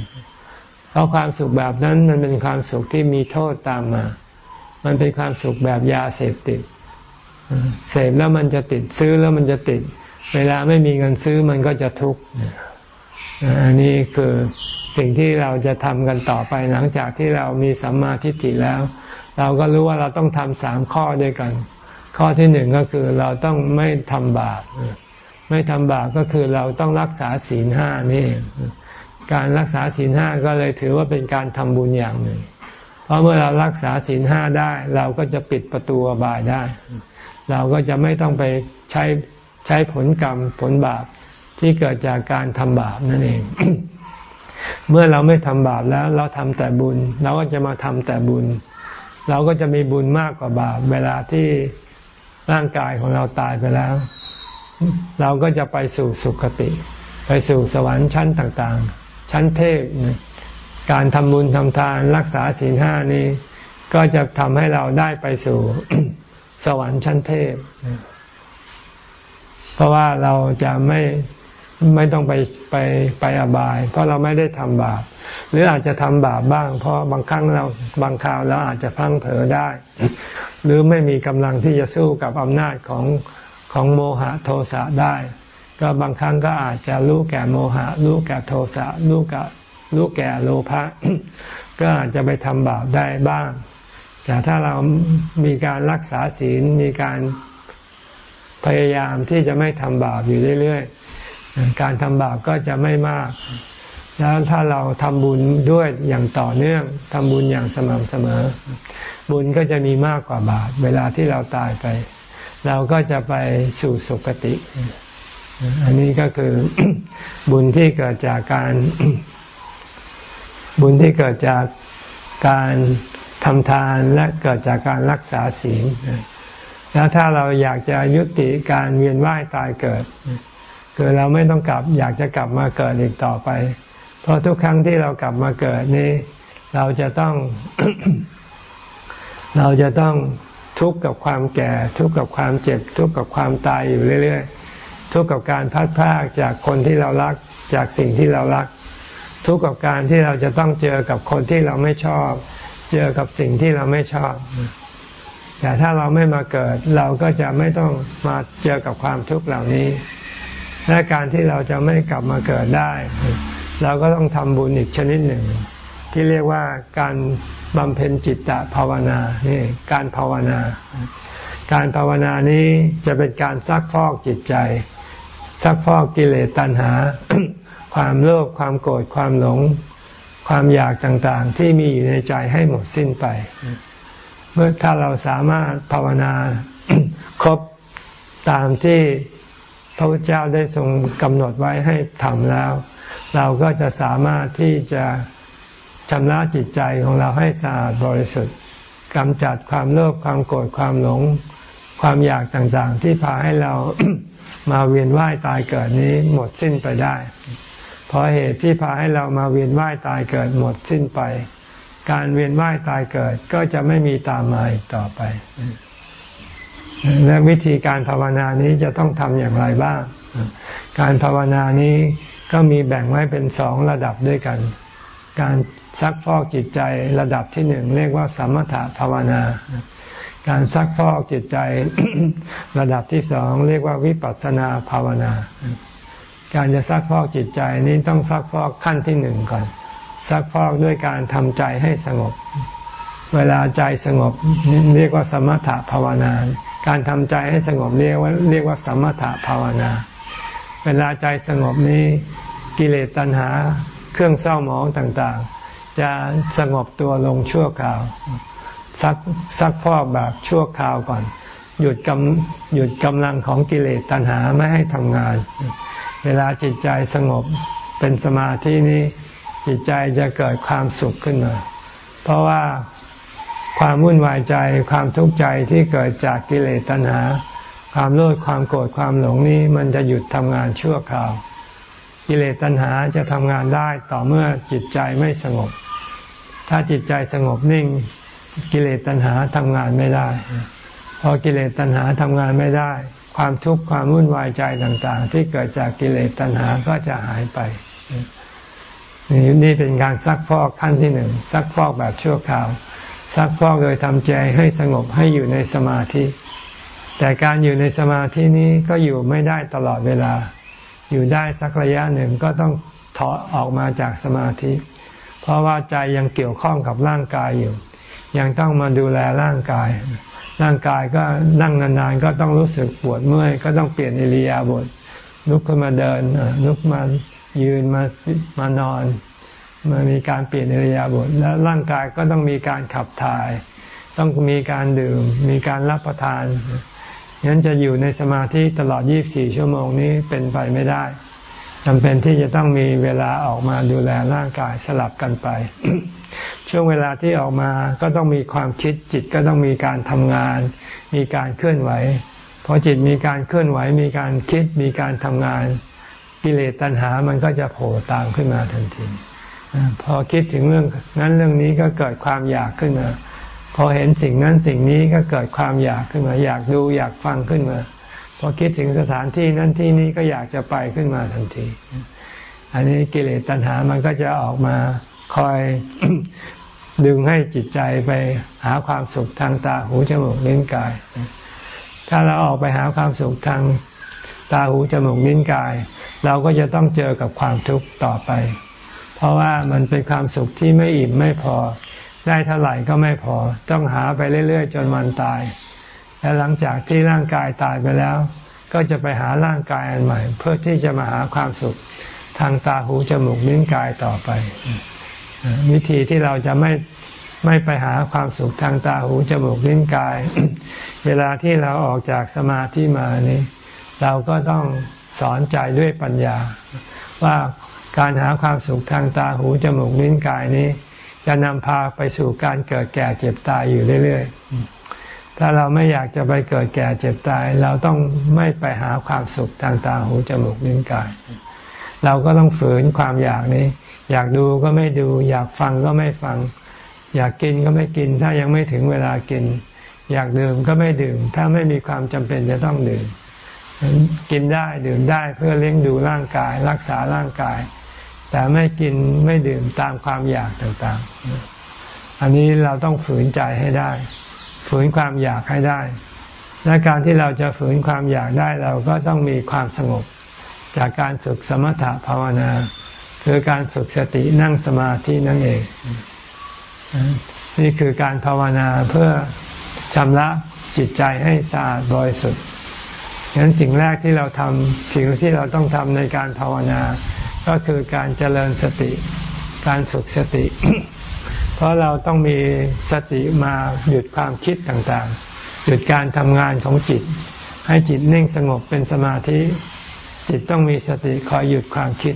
เพราะความสุขแบบนั้นมันเป็นความสุขที่มีโทษตามมา มันเป็นความสุขแบบยาเสพติด เสพแล้วมันจะติดซื้อแล้วมันจะติด เวลาไม่มีเงินซื้อมันก็จะทุกข์อันนี้คือสิ่งที่เราจะทำกันต่อไปหลังจากที่เรามีสัมมาทิฏฐิแล้ว เราก็รู้ว่าเราต้องทำสามข้อด้วยกัน ข้อที่หนึ่งก็คือเราต้องไม่ทำบาปไม่ทำบาปก็คือเราต้องรักษาศีลห้านี่ การรักษาศีลห้าก็เลยถือว่าเป็นการทำบุญอย่างหนึ่ง เพราะเมื่อเรารักษาศีลห้าได้ เราก็จะปิดประตูบายได้ เราก็จะไม่ต้องไปใช้ใช้ผลกรรมผลบาปที่เกิดจากการทำบาปนั่นเอง เมื่อเราไม่ทำบาปแล้ว เราทำแต่บุญ เราก็จะมาทำแต่บุญ เราก็จะมีบุญมากกว่าบาป เวลาที่ร่างกายของเราตายไปแล้ว เราก็จะไปสู่สุคติ ไปสู่สวรรค์ชั้นต่างๆ ชั้นเทพ การทำบุญทำทานรักษาศีลห้านี้ ก็จะทำให้เราได้ไปสู่สวรรค์ชั้นเทพ เพราะว่าเราจะไม่ไม่ต้องไปไปไปอบาย เพราะเราไม่ได้ทำบาป หรืออาจจะทำบาปบ้าง เพราะบางครั้งเราบางคราวเราอาจจะพังเผลอได้ หรือไม่มีกำลังที่จะสู้กับอำนาจของของโมหะโทสะได้ ก็บางครั้งก็อาจจะรู้แก่โมหะ รู้แก่โทสะรู้แก่รู้แก่โลภะก็อาจจะไปทำบาปได้บ้าง แต่ถ้าเรามีการรักษาศีลมีการพยายามที่จะไม่ทำบาปอยู่เรื่อยๆ การทำบาปก็จะไม่มาก แล้วถ้าเราทำบุญด้วยอย่างต่อเนื่องทำบุญอย่างสม่ำเสมอ บุญก็จะมีมากกว่าบาปเวลาที่เราตายไป เราก็จะไปสู่สุคติ อันนี้ก็คือบุญที่เกิดจากการ บุญที่เกิดจากการทำทานและเกิดจากการรักษาศีลแล้วถ้าเราอยากจะยุติการเวียนว่ายตายเกิด คือเราไม่ต้องกลับอยากจะกลับมาเกิดอีกต่อไป เพราะทุกครั้งที่เรากลับมาเกิดนี้ เราจะต้อง เราจะต้องทุกข์กับความแก่ ทุกข์กับความเจ็บ ทุกข์กับความตายอยู่เรื่อย ๆ ทุกข์กับการพัดพากจากคนที่เรารักจากสิ่งที่เรารัก ทุกข์กับการที่เราจะต้องเจอกับคนที่เราไม่ชอบ เจอกับสิ่งที่เราไม่ชอบ แต่ถ้าเราไม่มาเกิด เราก็จะไม่ต้องมาเจอกับความทุกข์เหล่านี้ และการที่เราจะไม่กลับมาเกิดได้ เราก็ต้องทำบุญอีกชนิดหนึ่ง ที่เรียกว่าการบำเพ็ญจิตตภาวนานี่การภาวนา การภาวนานี้จะเป็นการซักพอกจิตใจ ซักพอกกิเลสตัณหา ความโลภความโกรธความหลง ความอยากต่างๆ ที่มีอยู่ในใจให้หมดสิ้นไป เมื่อถ้าเราสามารถภาวนาครบตามที่พระพุทธเจ้าได้ทรงกำหนดไว้ให้ทำแล้ว เราก็จะสามารถที่จะชำระจิตใจของเราให้สะอาดบริสุทธิ์กำจัดความโลภความโกรธความหลง ความอยากต่างๆ ที่พาให้เรา มาเวียนว่ายตายเกิดนี้หมดสิ้นไปได้ เพอเหตุที่พาให้เรามาเวียนว่ายตายเกิดหมดสิ้นไป การเวียนว่ายตายเกิดก็จะไม่มีตามมาอีกต่อไป และวิธีการภาวนานี้จะต้องทำอย่างไรบ้าง การภาวนานี้ก็มีแบ่งไว้เป็นสองระดับด้วยกัน การซักฟอกจิตใจระดับที่หนึ่งเรียกว่าสมถะภาวนา การซักฟอกจิตใจระดับที่สองเรียกว่าวิปัสสนาภาวนา การจะซักพอกจิตใจนี้ต้องซักพอกขั้นที่หนึ่งก่อน ซักพอกด้วยการทำใจให้สงบ เวลาใจสงบเรียกว่าสมถะภาวนา การทำใจให้สงบเรียกว่าเรียกว่าสมถะภาวนา เวลาใจสงบนี้กิเลสตัณหาเครื่องเศร้าหมองต่างๆ จะสงบตัวลงชั่วคราว ซักซักพอกแบบชั่วคราวก่อน หยุดกำหยุดกำลังของกิเลสตัณหาไม่ให้ทำงาน เวลาจิตใจสงบเป็นสมาธินี้จิตใจจะเกิดความสุขขึ้นมา เพราะว่าความวุ่นวายใจความทุกข์ใจที่เกิดจากกิเลสตัณหา ความโลภความโกรธความหลงนี้มันจะหยุดทำงานชั่วคราว กิเลสตัณหาจะทำงานได้ต่อเมื่อจิตใจไม่สงบ ถ้าจิตใจสงบนิ่ง กิเลสตัณหาทำงานไม่ได้ พอกิเลสตัณหาทำงานไม่ได้ ความทุกข์ความวุ่นวายใจต่าง ๆ ที่เกิดจากกิเลสตัณหาก็จะหายไปนี่นี่เป็นการซักฟอกขั้นที่หนึ่งซักฟอกแบบชั่วคราว ซักฟอกโดยทำใจให้สงบให้อยู่ในสมาธิ แต่การอยู่ในสมาธินี้ก็อยู่ไม่ได้ตลอดเวลา อยู่ได้สักระยะหนึ่งก็ต้องถอดออกมาจากสมาธิ เพราะว่าใจยังเกี่ยวข้องกับร่างกายอยู่ ยังต้องมาดูแลร่างกาย ร่างกายก็นั่งนานๆก็ต้องรู้สึกปวดเมื่อย ก็ต้องเปลี่ยนอิริยาบถลุกขึ้นมาเดินลุกมายืนมามานอนมามีการเปลี่ยนอิริยาบถแล้วร่างกายก็ต้องมีการขับถ่าย ต้องมีการดื่ม มีการรับประทานงั้นจะอยู่ในสมาธิตลอด 24 ชั่วโมงนี้เป็นไปไม่ได้จำเป็นที่จะต้องมีเวลาออกมาดูแลร่างกายสลับกันไป ช่วงเวลาที่ออกมาก็ต้องมีความคิดจิตก็ต้องมีการทำงาน มีการเคลื่อนไหวพอจิตมีการเคลื่อนไหว มีการคิดมีการทำงาน กิเลสตัณหามันก็จะโผล่ตามขึ้นมาทันทีพอคิดถึงเรื่องนั้นเรื่องนี้ก็เกิดความอยากขึ้นมา พอเห็นสิ่งนั้นสิ่งนี้ก็เกิดความอยากขึ้นมา อยากดูอยากฟังขึ้นมา พอคิดถึงสถานที่นั้นที่นี้ก็อยากจะไปขึ้นมาทันที อันนี้กิเลสตัณหามันก็จะออกมาคอย ดึงให้จิตใจไปหาความสุขทางตาหูจมูกลิ้นกาย ถ้าเราออกไปหาความสุขทางตาหูจมูกลิ้นกาย เราก็จะต้องเจอกับความทุกข์ต่อไป เพราะว่ามันเป็นความสุขที่ไม่อิ่มไม่พอ ได้เท่าไหร่ก็ไม่พอ ต้องหาไปเรื่อย ๆ จนวันตาย และหลังจากที่ร่างกายตายไปแล้ว ก็จะไปหาร่างกายอันใหม่ เพื่อที่จะมาหาความสุขทางตาหูจมูกลิ้นกายต่อไป วิธีที่เราจะไม่ไม่ไปหาความสุขทางตาหูจมูกลิ้นกาย เวลาที่เราออกจากสมาธิมานี้ เราก็ต้องสอนใจด้วยปัญญา ว่าการหาความสุขทางตาหูจมูกลิ้นกายนี้ จะนำพาไปสู่การเกิดแก่เจ็บตายอยู่เรื่อยๆ ถ้าเราไม่อยากจะไปเกิดแก่เจ็บตาย เราต้องไม่ไปหาความสุขทางตาหูจมูกลิ้นกาย เราก็ต้องฝืนความอยากนี้ อยากดูก็ไม่ดู อยากฟังก็ไม่ฟัง อยากกินก็ไม่กิน ถ้ายังไม่ถึงเวลากิน อยากดื่มก็ไม่ดื่ม ถ้าไม่มีความจำเป็นจะต้องดื่ม กินได้ดื่มได้เพื่อเลี้ยงดูร่างกาย รักษาร่างกาย แต่ไม่กินไม่ดื่มตามความอยากต่างๆ อันนี้เราต้องฝืนใจให้ได้ ฝืนความอยากให้ได้ และการที่เราจะฝืนความอยากได้เราก็ต้องมีความสงบ จากการฝึกสมถะภาวนา คือการฝึกสตินั่งสมาธินั่นเอง นี่คือการภาวนาเพื่อชำระจิตใจให้สะอาดบริสุทธิ์ฉะนั้นสิ่งแรกที่เราทำสิ่งที่เราต้องทำในการภาวนา ก็คือการเจริญสติ การฝึกสติ เพราะเราต้องมีสติมาหยุดความคิดต่างๆ หยุดการทำงานของจิต ให้จิตนิ่งสงบเป็นสมาธิ จิตต้องมีสติคอยหยุดความคิด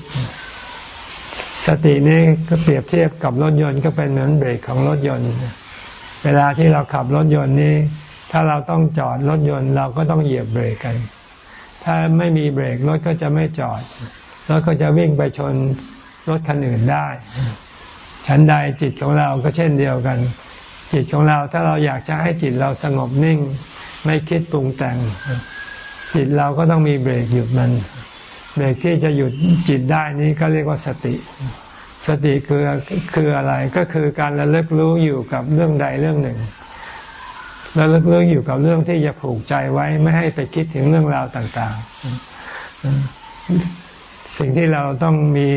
สตินี้ก็เปรียบเทียบกับรถยนต์ก็เป็นเหมือนเบรกของรถยนต์ เวลาที่เราขับรถยนต์นี้ ถ้าเราต้องจอดรถยนต์เราก็ต้องเหยียบเบรกกัน ถ้าไม่มีเบรกรถก็จะไม่จอด รถก็จะวิ่งไปชนรถคันอื่นได้ฉันใดจิตของเราก็เช่นเดียวกัน จิตของเราถ้าเราอยากจะให้จิตเราสงบนิ่ง ไม่คิดปรุงแต่ง จิตเราก็ต้องมีเบรกหยุดมัน เบรกที่จะหยุดจิตได้นี้ก็เรียกว่าสติ สติคือคืออะไรก็คือการระลึกรู้อยู่กับเรื่องใดเรื่องหนึ่งระลึกรู้อยู่กับเรื่องที่จะผูกใจไว้ไม่ให้ไปคิดถึงเรื่องราวต่าง ๆ สิ่งที่เราต้องมี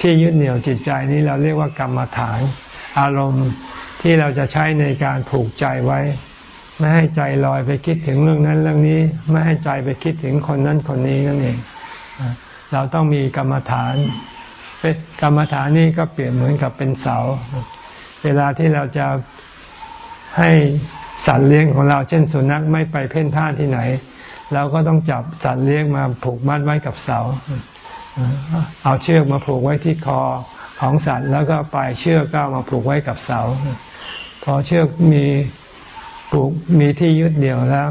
ที่ยึดเหนี่ยวจิตใจนี้เราเรียกว่ากรรมฐาน อารมณ์ที่เราจะใช้ในการผูกใจไว้ ไม่ให้ใจลอยไปคิดถึงเรื่องนั้นเรื่องนี้ ไม่ให้ใจไปคิดถึงคนนั้นคนนี้นั่นเองเราต้องมีกรรมฐานเป็นกรรมฐานนี่ก็เปรียบเหมือนกับเป็นเสา เวลาที่เราจะให้สัตว์เลี้ยงของเรา เช่นสุนัขไม่ไปเพ่นพ่านที่ไหน เราก็ต้องจับสัตว์เลี้ยงมาผูกมัดไว้กับเสา เอาเชือกมาผูกไว้ที่คอของสัตว์ แล้วก็ปลายเชือกก็มาผูกไว้กับเสา พอเชือกมี ผูกมีที่ยึดเดี่ยวแล้ว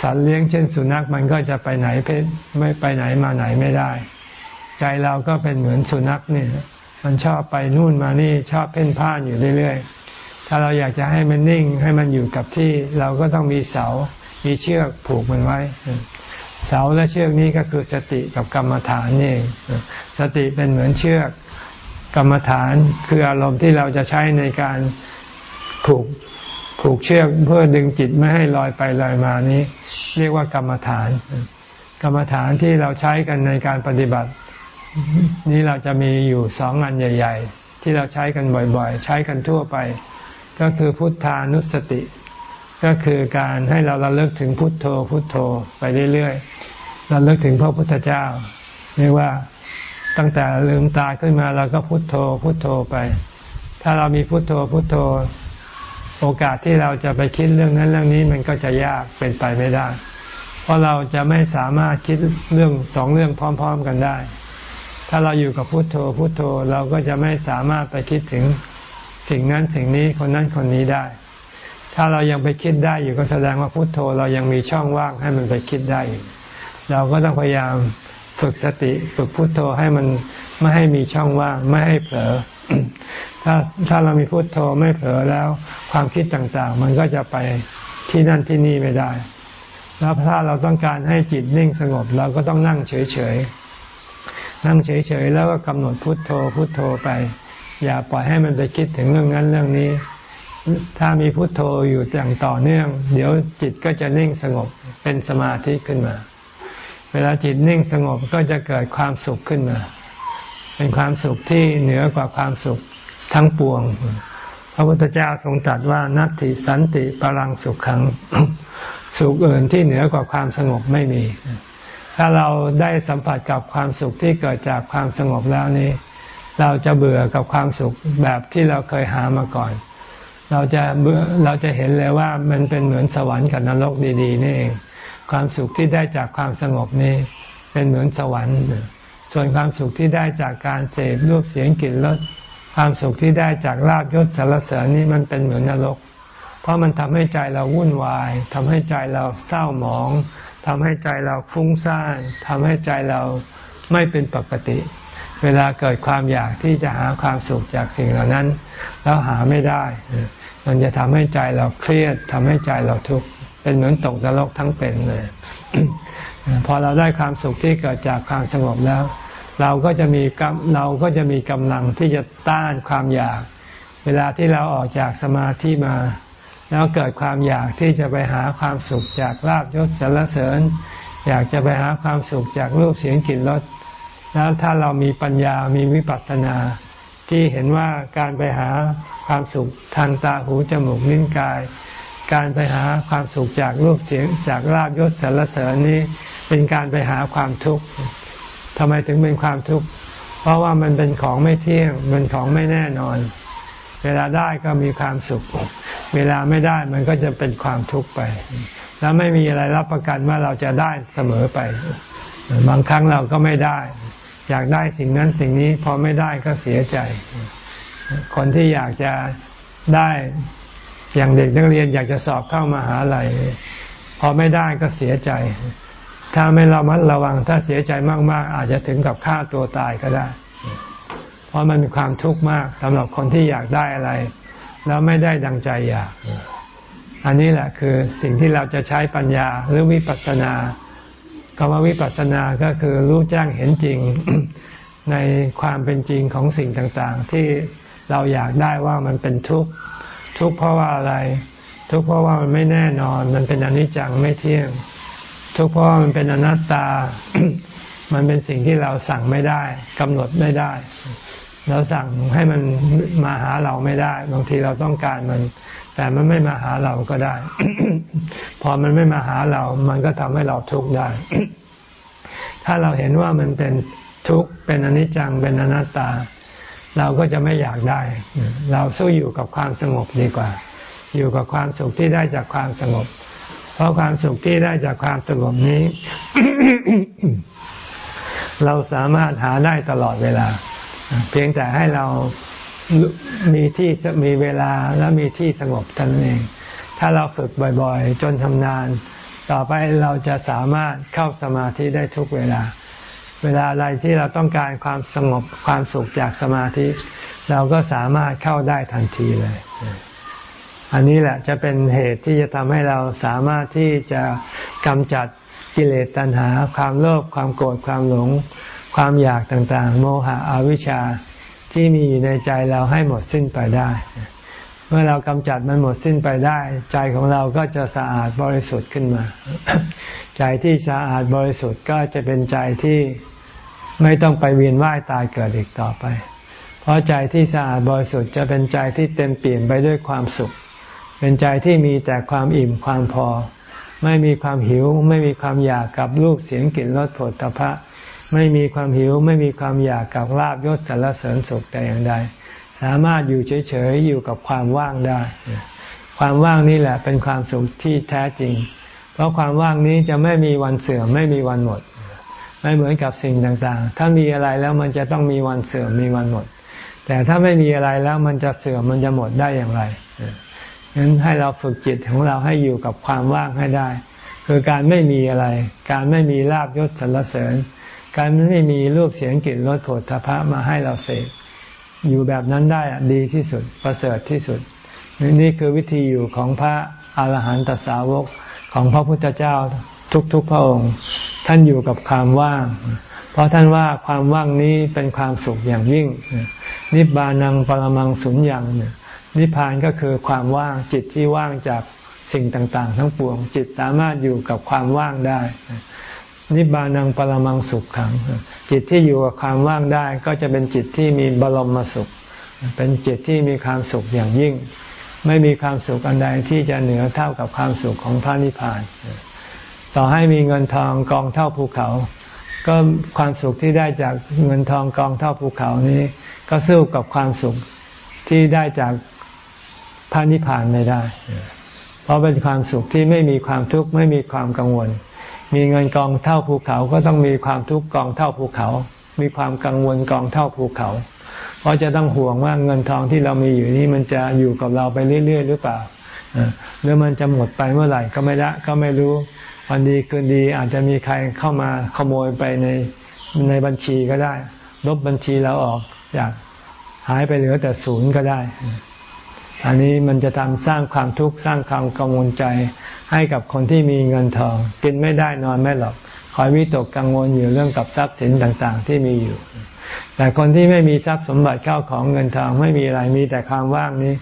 สัตว์เลี้ยงเช่นสุนัขมันก็จะไปไหนไม่ไปไหนมาไหนไม่ได้ ใจเราก็เป็นเหมือนสุนัขนี่ย มันชอบไปนู่นมานี่ชอบเพ่นพ่านอยู่เรื่อยๆ ถ้าเราอยากจะให้มันนิ่งให้มันอยู่กับที่ เราก็ต้องมีเสา มีเชือกผูกมันไว้ เสาและเชือกนี้ก็คือสติกับกรรมฐานนี่สติเป็นเหมือนเชือกกรรมฐานคืออารมณ์ที่เราจะใช้ในการผูก ผูกเชือกเพื่อดึงจิตไม่ให้ลอยไปลอยมานี้ เรียกว่ากรรมฐาน กรรมฐานที่เราใช้กันในการปฏิบัติ นี้เราจะมีอยู่สองอันใหญ่ ๆ ที่เราใช้กันบ่อยๆ ใช้กันทั่วไป ก็คือพุทธานุสติ ก็คือการให้เราระลึกถึงพุทโธพุทโธไปเรื่อยๆระลึกถึงพระพุทธเจ้าเรียกว่าตั้งแต่ลืมตาขึ้นมาเราก็พุทโธพุทโธไป ถ้าเรามีพุทโธพุทโธ โอกาสที่เราจะไปคิดเรื่องนั้นเรื่องนี้มันก็จะยากเป็นไปไม่ได้ เพราะเราจะไม่สามารถคิดเรื่องสองเรื่องพร้อม ๆกันได้ ถ้าเราอยู่กับพุโทโธพุโทโธเราก็จะไม่สามารถไปคิดถึงสิ่งนั้นสิ่งนี้คนนั้นคนนี้ได้ ถ้าเรายังไปคิดได้อยู่ก็แสดงว่าพุโทโธเรายังมีช่องว่างให้มันไปคิดได้ เราก็ต้องพยายามฝึกสติฝึกพุโทโธให้มันไม่ให้มีช่องว่างไม่ให้เผลอ ถ้าถ้าเรามีพุโทโธไม่เผลอแล้ว ความคิดต่างๆ มันก็จะไปที่นั่นที่นี่ไม่ได้ แล้วถ้าเราต้องการให้จิตนิ่งสงบ เราก็ต้องนั่งเฉยๆ นั่งเฉยๆ แล้วก็กำหนดพุโทโธพุโทโธไป อย่าปล่อยให้มันไปคิดถึงเรื่องนั้นเรื่องนี้ ถ้ามีพุโทโธอยู่อย่างต่อเนื่อง เดี๋ยวจิตก็จะนิ่งสงบเป็นสมาธิขึ้นมา เวลาจิตนิ่งสงบก็จะเกิดความสุขขึ้นมา เป็นความสุขที่เหนือกว่าความสุข ทั้งปวง พระพุทธเจ้าทรงตรัสว่านัตติสันติปรังสุขขัง สุขอื่นที่เหนือกว่าความสงบไม่มี ถ้าเราได้สัมผัสกับความสุขที่เกิดจากความสงบแล้วนี้ เราจะเบื่อกับความสุขแบบที่เราเคยหามาก่อน เราจะเบื่อเราจะเห็นเลยว่ามันเป็นเหมือนสวรรค์กับนรกดีๆนี่เองความสุขที่ได้จากความสงบนี้ เป็นเหมือนสวรรค์ ส่วนความสุขที่ได้จากการเสพรูปเสียงกลิ่นรส ความสุขที่ได้จากลาบยศสารเสริญนี่มันเป็นเหมือนนรก เพราะมันทำให้ใจเราวุ่นวายทำให้ใจเราเศร้าหมองทำให้ใจเราฟุ้งซ่านทำให้ใจเราไม่เป็นปกติ เวลาเกิดความอยากที่จะหาความสุขจากสิ่งเหล่านั้น แล้วหาไม่ได้ มันจะทำให้ใจเราเครียดทำให้ใจเราทุกข์เป็นเหมือนตกนรกทั้งเป็นเลย พอเราได้ความสุขที่เกิดจากความสงบแล้ว เราก็จะมีกเราก็จะมีกำลังที่จะต้านความอยาก เวลาที่เราออกจากสมาธิมา แล้วเกิดความอยากที่จะไปหาความสุขจากลาบยศสรรเสริญ อยากจะไปหาความสุขจากรูปเสียงกลิ่นรสแล้วถ้าเรามีปัญญามีวิปัสสนา ที่เห็นว่าการไปหาความสุขทางตาหูจมูกลิ้นกาย การไปหาความสุขจากรูปเสียงจากลาบยศสรรเสริญนี้ เป็นการไปหาความทุกข์ ทำไมถึงเป็นความทุกข์ เพราะว่ามันเป็นของไม่เที่ยงเป็นของไม่แน่นอน เวลาได้ก็มีความสุข เวลาไม่ได้มันก็จะเป็นความทุกข์ไป แล้วไม่มีอะไรรับประกันว่าเราจะได้เสมอไป บางครั้งเราก็ไม่ได้ อยากได้สิ่งนั้นสิ่งนี้พอไม่ได้ก็เสียใจ คนที่อยากจะได้อย่างเด็กนักเรียนอยากจะสอบเข้ามาหาลัยพอไม่ได้ก็เสียใจ ถ้าไม่ระมัดระวังถ้าเสียใจมาก ๆ อาจจะถึงกับฆ่าตัวตายก็ได้ เพราะมันมีความทุกข์มากสำหรับคนที่อยากได้อะไร แล้วไม่ได้ดังใจอยาก อันนี้แหละคือสิ่งที่เราจะใช้ปัญญาหรือวิปัสสนาคำว่าวิปัสสนาก็คือรู้แจ้งเห็นจริงในความเป็นจริงของสิ่งต่างๆ ที่เราอยากได้ว่ามันเป็นทุกข์ทุกข์เพราะว่าอะไร ทุกข์เพราะว่ามันไม่แน่นอน มันเป็นอนิจจังไม่เที่ยง ทุกข์เพราะมันเป็นอนัตตา มันเป็นสิ่งที่เราสั่งไม่ได้กำหนดไม่ได้ เราสั่งให้มันมาหาเราไม่ได้ บางทีเราต้องการมัน แต่มันไม่มาหาเราก็ได้ พอมันไม่มาหาเรา มันก็ทำให้เราทุกข์ได้ ถ้าเราเห็นว่ามันเป็นทุกข์เป็นอนิจจังเป็นอนัตตา เราก็จะไม่อยากได้ เราสู้อยู่กับความสงบดีกว่า อยู่กับความสุขที่ได้จากความสงบ เพราะความสุขที่ได้จากความสงบนี้ เราสามารถหาได้ตลอดเวลา เพียงแต่ให้เรามีที่มีเวลาและมีที่สงบท่านเอง ถ้าเราฝึกบ่อยๆ จนทำนาน ต่อไปเราจะสามารถเข้าสมาธิได้ทุกเวลา เวลาอะไรที่เราต้องการความสงบความสุขจากสมาธิ เราก็สามารถเข้าได้ทันทีเลย อันนี้แหละจะเป็นเหตุที่จะทำให้เราสามารถที่จะกำจัดกิเลสตัณหา ความโลภความโกรธความหลง ความอยากต่างๆ โมหะอวิชชาที่มีอยู่ในใจเราให้หมดสิ้นไปได้ เมื่อเรากำจัดมันหมดสิ้นไปได้ ใจของเราก็จะสะอาดบริสุทธิ์ขึ้นมา ใจที่สะอาดบริสุทธิ์ก็จะเป็นใจที่ไม่ต้องไปเวียนว่ายตายเกิดอีกต่อไป เพราะใจที่สะอาดบริสุทธิ์จะเป็นใจที่เต็มเปลี่ยนไปด้วยความสุข เป็นใจที่มีแต่ความอิ่มความพอ ไม่มีความหิว ไม่มีความอยากกับรูปเสียงกลิ่นรสผลตภะไม่มีความหิว ไม่มีความอยากกับลาบยศสารเสริญสุขแต่อย่างใด สามารถอยู่เฉยๆอยู่กับความว่างได้ ความว่างนี่แหละเป็นความสุขที่แท้จริง เพราะความว่างนี้จะไม่มีวันเสื่อมไม่มีวันหมด ไม่เหมือนกับสิ่งต่างๆ ถ้ามีอะไรแล้วมันจะต้องมีวันเสื่อมมีวันหมด แต่ถ้าไม่มีอะไรแล้วมันจะเสื่อมมันจะหมดได้อย่างไร งั้นให้เราฝึกจิตของเราให้อยู่กับความว่างให้ได้ คือการไม่มีอะไร การไม่มีลาบยศสรรเสริญ การไม่มีรูปเสียงกลิ่นรสโผฏฐพะมาให้เราเสพอยู่แบบนั้นได้ดีที่สุดประเสริฐที่สุด นี่คือวิธีอยู่ของพระอาหารหันตสาวกของพระพุทธเจ้าทุกๆพระองค์ ท่านอยู่กับความว่าง เพราะท่านว่าความว่างนี้เป็นความสุขอย่างยิ่ง นิบานังปรมังสุญญ์ นิพพานก็คือความว่างจิตที่ว่างจากสิ่งต่างๆ ทั้งปวง จิตสามารถอยู่กับความว่างได้ นิบานังปรมังสุขขัง จิตที่อยู่กับความว่างได้ ก็จะเป็นจิตที่มีบรมสุข เป็นจิตที่มีความสุขอย่างยิ่ง ไม่มีความสุขอันใดที่จะเหนือเท่ากับความสุขของพระนิพพาน ต่อให้มีเงินทองกองเท่าภูเขา ก็ความสุขที่ได้จากเงินทองกองเท่าภูเขานี้ ก็สู้กับความสุขที่ได้จาก พระนิพพานไม่ได้ เพราะเป็นความสุขที่ไม่มีความทุกข์ไม่มีความกังวล มีเงินกองเท่าภูเขาก็ต้องมีความทุกข์กองเท่าภูเขา มีความกังวลกองเท่าภูเขา เพราะจะต้องห่วงว่าเงินทองที่เรามีอยู่นี้มันจะอยู่กับเราไปเรื่อย ๆ หรือเปล่าหรือมันจะหมดไปเมื่อไหร่ก็ไม่ละก็ไม่รู้ วันดีคืนดีอาจจะมีใครเข้ามาขโมยไปในในบัญชีก็ได้ ลบบัญชีเราออกอยากหายไปเหลือแต่ศูนย์ก็ได้ อันนี้มันจะทำสร้างความทุกข์สร้างความกังวลใจ ให้กับคนที่มีเงินทอง กินไม่ได้นอนไม่หลับคอยวิตกกังวลอยู่เรื่องกับทรัพย์สินต่างๆ ที่มีอยู่ แต่คนที่ไม่มีทรัพย์สมบัติเข้าของเงินทองไม่มีอะไรมีแต่ความว่างนี้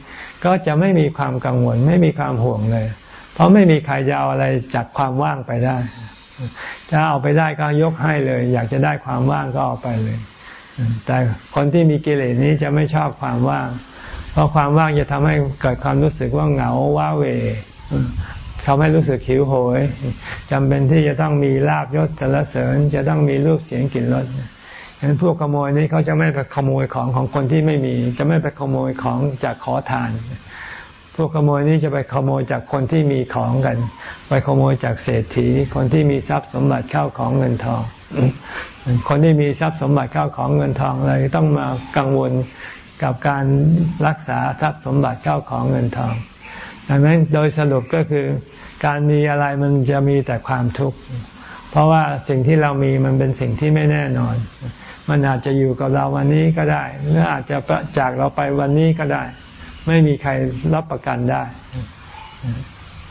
ก็จะไม่มีความกังวล ไม่มีความห่วงเลย เพราะไม่มีใครจะเอาอะไรจากความว่างไปได้จะเอาไปได้ก็ยกให้เลย อยากจะได้ความว่างก็เอาไปเลย แต่คนที่มีกิเลสนี้จะไม่ชอบความว่าง เพราะความว่างจะทำให้เกิดความรู้สึกว่าเหงาว้าเวทำให้รู้สึกหิวโหยจำเป็นที่จะต้องมีลาบยศสรรเสริญ จะต้องมีรูปเสียงกลิ่นรสเห็นพวกขโมยนี้เขาจะไม่ไปขโมยของของคนที่ไม่มี จะไม่ไปขโมยของจากขอทาน พวกขโมยนี้จะไปขโมยจากคนที่มีของกัน ไปขโมยจากเศรษฐี คนที่มีทรัพย์สมบัติเข้าของเงินทอง คนที่มีทรัพย์สมบัติเข้าของเงินทองอะไรต้องมากังวล กับการรักษาทรัพย์สมบัติเข้าของเงินทองดังนั้นโดยสรุปก็คือการมีอะไรมันจะมีแต่ความทุกข์ เพราะว่าสิ่งที่เรามีมันเป็นสิ่งที่ไม่แน่นอน มันอาจจะอยู่กับเราวันนี้ก็ได้หรืออาจจะจากเราไปวันนี้ก็ได้ ไม่มีใครรับประกันได้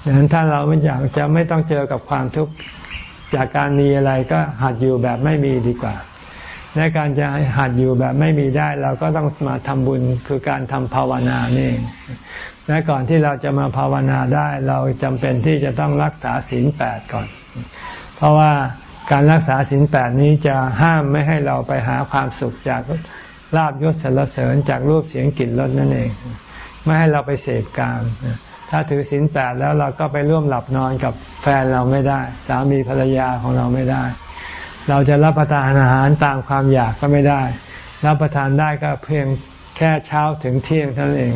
ดังนั้นถ้าเราไม่อยากจะไม่ต้องเจอกับความทุกข์จากการมีอะไรก็หัดอยู่แบบไม่มีดีกว่า และการจะหัดอยู่แบบไม่มีได้ เราก็ต้องมาทำบุญคือการทำภาวนานี่และก่อนที่เราจะมาภาวนาได้เราจำเป็นที่จะต้องรักษาศีลแปดก่อน เพราะว่าการรักษาศีลแปดนี้จะห้ามไม่ให้เราไปหาความสุขจากลาบยศสรรเสริญจากรูปเสียงกลิ่นรสนั่นเอง ไม่ให้เราไปเสพกามถ้าถือศีลแปดแล้วเราก็ไปร่วมหลับนอนกับแฟนเราไม่ได้ สามีภรรยาของเราไม่ได้ เราจะรับประทานอาหารตามความอยากก็ไม่ได้ รับประทานได้ก็เพียงแค่เช้าถึงเที่ยงเท่านั้นเอง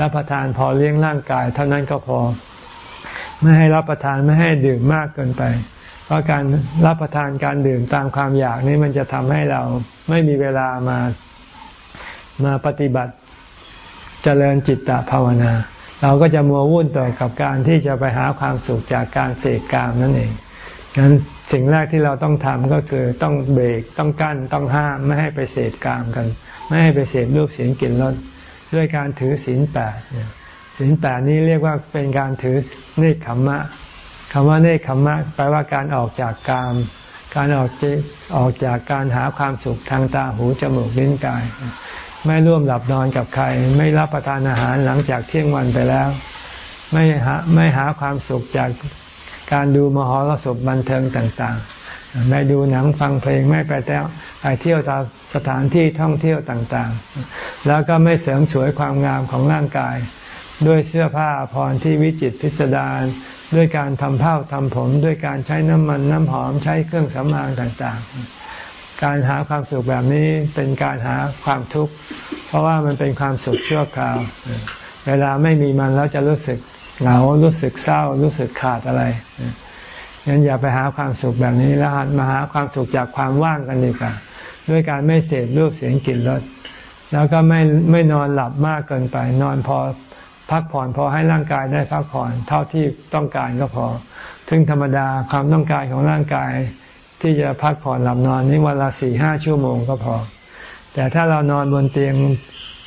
รับประทานพอเลี้ยงร่างกาย เท่านั้นก็พอ ไม่ให้รับประทานไม่ให้ดื่มมากเกินไป เพราะการรับประทานการดื่มตามความอยากนี้มันจะทำให้เราไม่มีเวลามามาปฏิบัติจเจริญจิตตภาวนา เราก็จะมัววุ่นต่อกับการที่จะไปหาความสุขจากการเสกกามนั่นเอง งั้นสิ่งแรกที่เราต้องทำก็คือต้องเบรกต้องกั้นต้องห้ามไม่ให้ไปเสพกามกัน ไม่ให้ไปเสพรูปเสียงกลิ่นรสด้วยการถือศีลแปดศีลแปดนี้เรียกว่าเป็นการถือเนคขมมะคำว่าเนคขมมะแปลว่าการออกจากกาม การออกออกจากการหาความสุขทางตาหูจมูกลิ้นกาย ไม่ร่วมหลับนอนกับใคร ไม่รับประทานอาหารหลังจากเที่ยงวันไปแล้ว ไม่หาไม่หาความสุขจาก การดูมหรสพบันเทิงต่างๆ ไม่ดูหนังฟังเพลงไม่ไปเที่ยวไปเที่ยวตามสถานที่ท่องเที่ยวต่างๆ แล้วก็ไม่เสริมสวยความงามของร่างกาย ด้วยเสื้อผ้าพรที่วิจิตพิสดารด้วยการทำเผ้าทำผม ด้วยการใช้น้ำมันน้ำหอมใช้เครื่องสำอางต่างๆ การหาความสุขแบบนี้เป็นการหาความทุกข์เพราะว่ามันเป็นความสุขชั่วคราว เวลาไม่มีมันแล้วจะรู้สึก เหงารู้สึกเศร้า รู้สึกขาดอะไรงั้นอย่าไปหาความสุขแบบนี้แล้วมาหาความสุขจากความว่างกันดีกว่าด้วยการไม่เสพรูปเสียงกลิ่นรสแล้วก็ไม่ไม่นอนหลับมากเกินไป นอนพอพักผ่อนพอให้ร่างกายได้พักผ่อนเท่าที่ต้องการก็พอซึ่งธรรมดาความต้องการของร่างกาย ที่จะพักผ่อนหลับนอนนี่วันละสี่ห้าชั่วโมงก็พอ แต่ถ้าเรานอนบนเตียง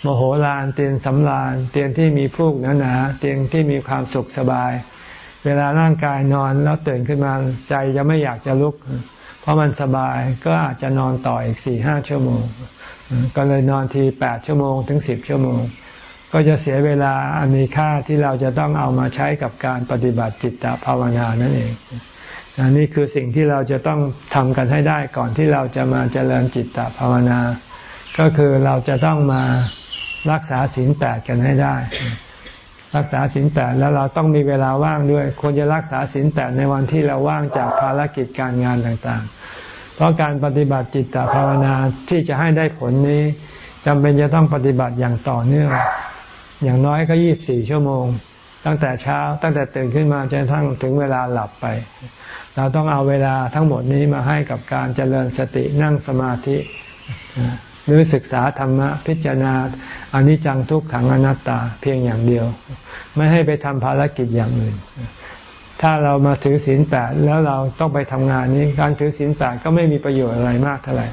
มโหฬารเตียงสำราญเตียงที่มีฟูกหนาๆเตียงที่มีความสุขสบาย เวลาร่างกายนอนแล้วตื่นขึ้นมาใจจะไม่อยากจะลุก เพราะมันสบายก็อาจจะนอนต่ออีกสี่ห้าชั่วโมง ก็เลยนอนทีแปดชั่วโมงถึงสิบชั่วโมง ก็จะเสียเวลาอันมีค่าที่เราจะต้องเอามาใช้กับการปฏิบัติจิตตภาวนานั่นเองอันนี้คือสิ่งที่เราจะต้องทำกันให้ได้ก่อนที่เราจะมาเจริญจิตตภาวนา ก็คือเราจะต้องมา รักษาศีลแปดกันให้ได้ รักษาศีลแปดแล้วเราต้องมีเวลาว่างด้วย ควรจะรักษาศีลแปดในวันที่เราว่างจากภารกิจการงานต่างๆ เพราะการปฏิบัติจิตตภาวนาที่จะให้ได้ผลนี้จำเป็นจะต้องปฏิบัติอย่างต่อเนื่อง อย่างน้อยก็ยี่บสี่ชั่วโมง ตั้งแต่เช้าตั้งแต่ตื่นขึ้นมาจนทั้งถึงเวลาหลับไป เราต้องเอาเวลาทั้งหมดนี้มาให้กับการเจริญสตินั่งสมาธิ หรือศึกษาธรรมะพิจารณาอนิจจังทุกขังอนัตตาเพียงอย่างเดียว ไม่ให้ไปทำภารกิจอย่างอื่น ถ้าเรามาถือศีลแปดแล้วเราต้องไปทำงานนี้ การถือศีลแปดก็ไม่มีประโยชน์อะไรมากเท่าไหร่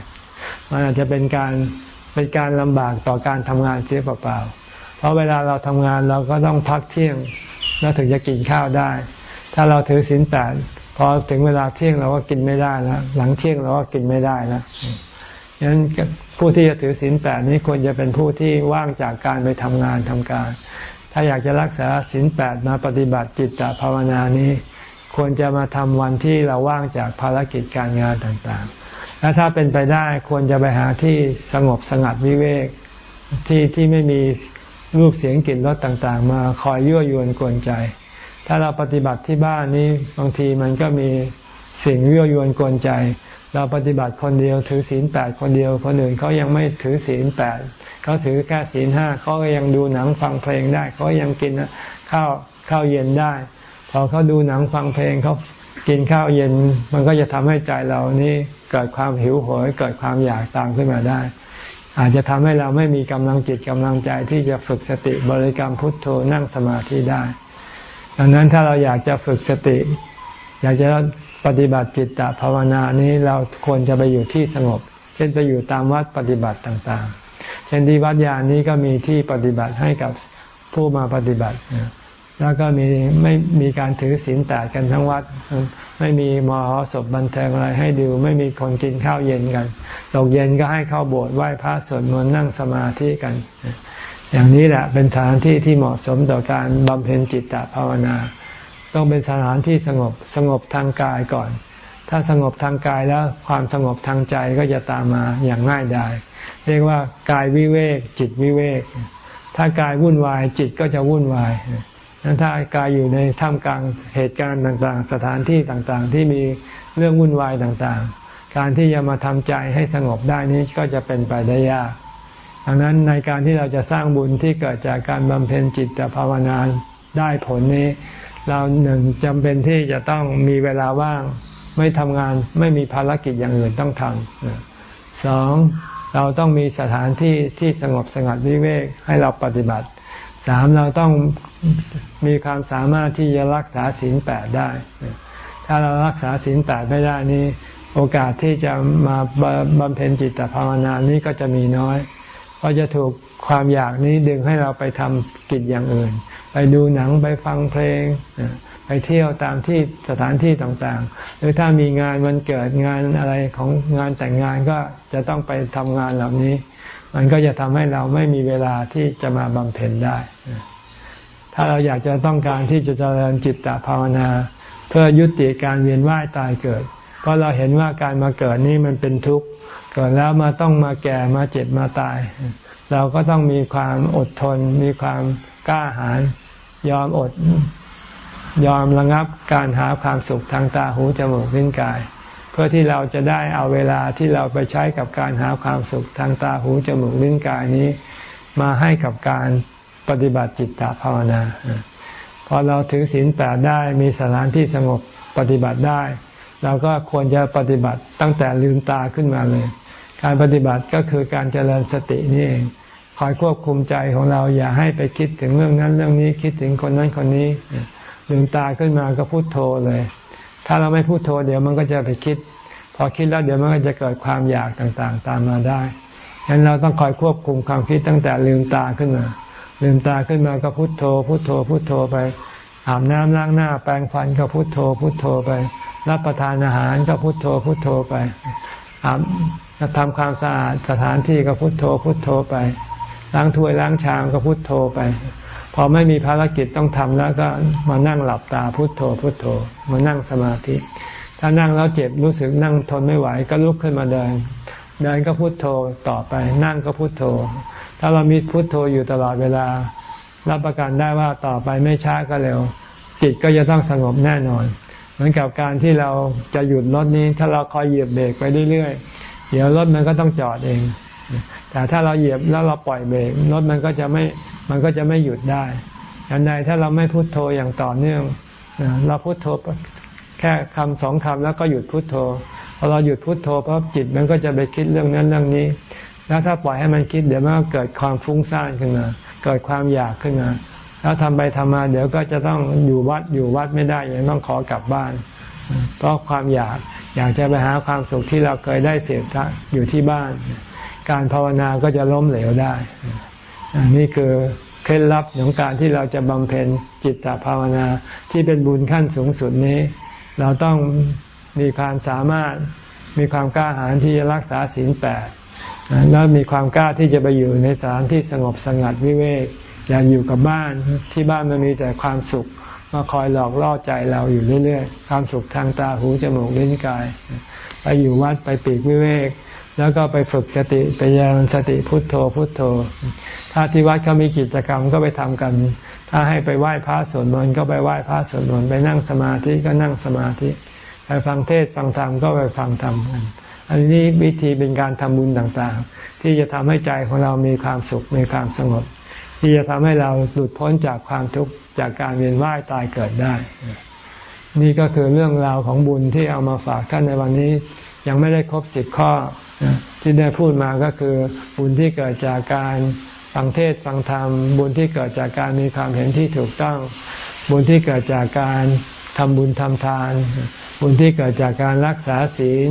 มันอาจจะเป็นการเป็นการลำบากต่อการทำงานเสียเปล่าๆเพราะเวลาเราทำงานเราก็ต้องพักเที่ยงแล้วถึงจะกินข้าวได้ ถ้าเราถือศีลแปดพอถึงเวลาเที่ยงเราก็กินไม่ได้แล้วหลังเที่ยงเราก็กินไม่ได้แล้ว ฉะนั้นผู้ที่จะถือศีลแปดนี้ควรจะเป็นผู้ที่ว่างจากการไปทำงานทำการ ถ้าอยากจะรักษาศีลแปดมาปฏิบัติจิตตภาวนานี้ ควรจะมาทำวันที่เราว่างจากภารกิจการงานต่างๆ และถ้าเป็นไปได้ควรจะไปหาที่สงบสงัดวิเวกที่ที่ไม่มีรูปเสียงกลิ่นรสต่างๆ มาคอยยั่วยวนกวนใจ ถ้าเราปฏิบัติที่บ้านนี้บางทีมันก็มีสิ่งยั่วยวนกวนใจ เราปฏิบัติคนเดียวถือศีลแปดคนเดียวคนอื่นเขายังไม่ถือศีลแปดเขาถือแค่ศีลห้าเขาก็ยังดูหนังฟังเพลงได้เขายังกินข้าวข้าวเย็นได้ พอเขาดูหนังฟังเพลงเขากินข้าวเย็น มันก็จะทำให้ใจเรานี่เกิดความหิวโหยเกิดความอยากตามขึ้นมาได้ อาจจะทำให้เราไม่มีกำลังจิตกำลังใจที่จะฝึกสติบริกรรมพุทโธนั่งสมาธิได้ ดังนั้นถ้าเราอยากจะฝึกสติ อยากจะ ปฏิบัติจิตตภาวนานี้เราควรจะไปอยู่ที่สงบ เช่นไปอยู่ตามวัดปฏิบัติต่างๆ เช่นที่วัดยานี้ก็มีที่ปฏิบัติให้กับผู้มาปฏิบัติ แล้วก็มีไม่มีการถือศีลแปดกันทั้งวัด ไม่มีมหรสพบันเทิงอะไรให้ดู ไม่มีคนกินข้าวเย็นกันตกเย็นก็ให้เข้าโบสถ์ไหว้พระสวดมนต์นั่งสมาธิกัน อย่างนี้แหละเป็นฐานที่ที่เหมาะสมต่อการบำเพ็ญจิตตภาวนา ต้องเป็นสถานที่สงบสงบทางกายก่อน ถ้าสงบทางกายแล้วความสงบทางใจก็จะตามมาอย่างง่ายดายเรียกว่ากายวิเวก จิตวิเวก ถ้ากายวุ่นวายจิตก็จะวุ่นวายนั้นถ้ากายอยู่ในท่ามกลางเหตุการณ์ต่างๆ สถานที่ต่างๆ ที่มีเรื่องวุ่นวายต่างๆ การที่จะมาทำใจให้สงบได้นี้ก็จะเป็นไปได้ยากดังนั้นในการที่เราจะสร้างบุญที่เกิดจากการบำเพ็ญจิตภาวนาได้ผลนี้ เราหนึ่งจำเป็นที่จะต้องมีเวลาว่าง ไม่ทำงานไม่มีภารกิจอย่างอื่นต้องทำสองเราต้องมีสถานที่ที่สงบสงัดวิเวกให้เราปฏิบัติสามเราต้องมีความสามารถที่จะรักษาศีลแปดได้ ถ้าเรารักษาศีลแปดไม่ได้นี้ โอกาสที่จะมาบำเพ็ญจิตภาวนานี้ก็จะมีน้อยเพราะจะถูก ความอยากนี้ดึงให้เราไปทำกิจอย่างอื่น ไปดูหนังไปฟังเพลง ไปเที่ยวตามที่สถานที่ต่างๆ หรือถ้ามีงานวันเกิดงานอะไรของงานแต่งงานก็จะต้องไปทำงานเหล่านี้ มันก็จะทำให้เราไม่มีเวลาที่จะมาบำเพ็ญได้ ถ้าเราอยากจะต้องการที่จะเจริญจิตตภาวนา เพื่อยุติการเวียนว่ายตายเกิด เพราะเราเห็นว่าการมาเกิดนี้มันเป็นทุกข์เกิดแล้วมาต้องมาแก่มาเจ็บมาตาย เราก็ต้องมีความอดทน มีความกล้าหาญยอมอด ยอมระงับการหาความสุขทางตาหูจมูกลิ้นกาย เพื่อที่เราจะได้เอาเวลาที่เราไปใช้กับการหาความสุขทางตาหูจมูกลิ้นกายนี้ มาให้กับการปฏิบัติจิตตภาวนาพอเราถือศีลแปดได้มีสถานที่สงบปฏิบัติได้เราก็ควรจะปฏิบัติตั้งแต่ลืมตาขึ้นมาเลย การปฏิบัติก็คือการเจริญสตินี่เอง คอยควบคุมใจของเราอย่าให้ไปคิดถึงเรื่องนั้นเรื่องนี้คิดถึงคนนั้นคนนี้ลืมตาขึ้นมาก็พูดโทเลย ถ้าเราไม่พูดโทเดี๋ยวมันก็จะไปคิด พอคิดแล้วเดี๋ยวมันก็จะเกิดความอยากต่างๆ ตามมาได้ฉะนั้นเราต้องคอยควบคุมความคิดตั้งแต่ลืมตาขึ้นมา ลืมตาขึ้นมาก็พุโทโธ พุโทโธ พุโทโธไปอาบน้ำล้างหน้า แปรงฟันก็พุโทโธ พุโทโธไป รับประทานอาหารก็พุโทโธ พุโทโธไปอาบทำความสะอาดสถานที่ก็พุโทโธ พุโทโธไป ล้างถ้วยล้างชามก็พุโทโธไป พอไม่มีภารกิจต้องทำแล้วก็มานั่งหลับตาพุโทโธ พุโทโธ มานั่งสมาธิ ถ้านั่งแล้วเจ็บรู้สึกนั่งทนไม่ไหวก็ลุกขึ้นมาเดิน เดินก็พุโทโธต่อไป นั่งก็พุโทโธ ถ้าเรามีพุโทโธอยู่ตลอดเวลา รับประกันได้ว่าต่อไปไม่ช้าก็เร็ว จิตก็จะต้องสงบแน่นอน เหมือนกับการที่เราจะหยุดรถนี้ ถ้าเราคอยเหยียบเบรกไปเรื่อยๆเดี๋ยวรถมันก็ต้องจอดเอง แต่ถ้าเราเหยียบแล้วเราปล่อยเบรกรถมันก็จะไม่มันก็จะไม่หยุดได้ยันใดถ้าเราไม่พุโทโธอย่างต่อเนื่องเราพุโทโธแค่คำสองคำแล้วก็หยุดพุโทโธพอเราหยุดพุดโทโธปั๊บจิตมันก็จะไปคิดเรื่องนั้นเรื่องนี้ แล้วถ้าปล่อยให้มันคิดเดี๋ยวมันก็เกิดความฟุ้งซ่านขึ้นมาเกิดความอยากขึ้นมาแล้วทำไปทำมาเดี๋ยวก็จะต้องอยู่วัดอยู่วัดไม่ได้ยังต้องขอกลับบ้าน เพราะความอยากอยากจะไปหาความสุขที่เราเคยได้เสพอยู่ที่บ้าน การภาวนาก็จะล้มเหลวได้นี่คือเคล็ดลับของการที่เราจะบำเพ็ญจิตตภาวนาที่เป็นบุญขั้นสูงสุดนี้ เราต้องมีความสามารถมีความกล้าหาญที่จะรักษาศีลแปดแล้วมีความกล้าที่จะไปอยู่ในสถานที่สงบสงัดวิเวกอย่าอยู่กับบ้านที่บ้านมันมีแต่ความสุขมาคอยหลอกล่อใจเราอยู่เรื่อยๆ ความสุขทางตาหูจมูกลิ้นกาย ไปอยู่วัดไปปีกวิเวก แล้วก็ไปฝึกสติไปยานสติพุทโธพุทโธ ถ้าที่วัดเขามีกิจกรรมก็ไปทำกัน ถ้าให้ไปไหว้พระสวดมนต์ก็ไปไหว้พระสวดมนต์ไปนั่งสมาธิก็นั่งสมาธิไปฟังเทศฟังธรรมก็ไปฟังธรรมกันอันนี้วิธีเป็นการทำบุญต่างๆ ที่จะทำให้ใจของเรามีความสุขมีความสงบ ที่จะทำให้เราหลุดพ้นจากความทุกข์จากการเวียนว่ายตายเกิดได้ นี่ก็คือเรื่องราวของบุญที่เอามาฝากท่านในวันนี้ ยังไม่ได้ครบสิบข้อที่ได้พูดมาก็คือบุญที่เกิดจากการฟังเทศฟังธรรม บุญที่เกิดจากการมีความเห็นที่ถูกต้อง บุญที่เกิดจากการทำบุญทำทาน บุญที่เกิดจากการรักษาศีล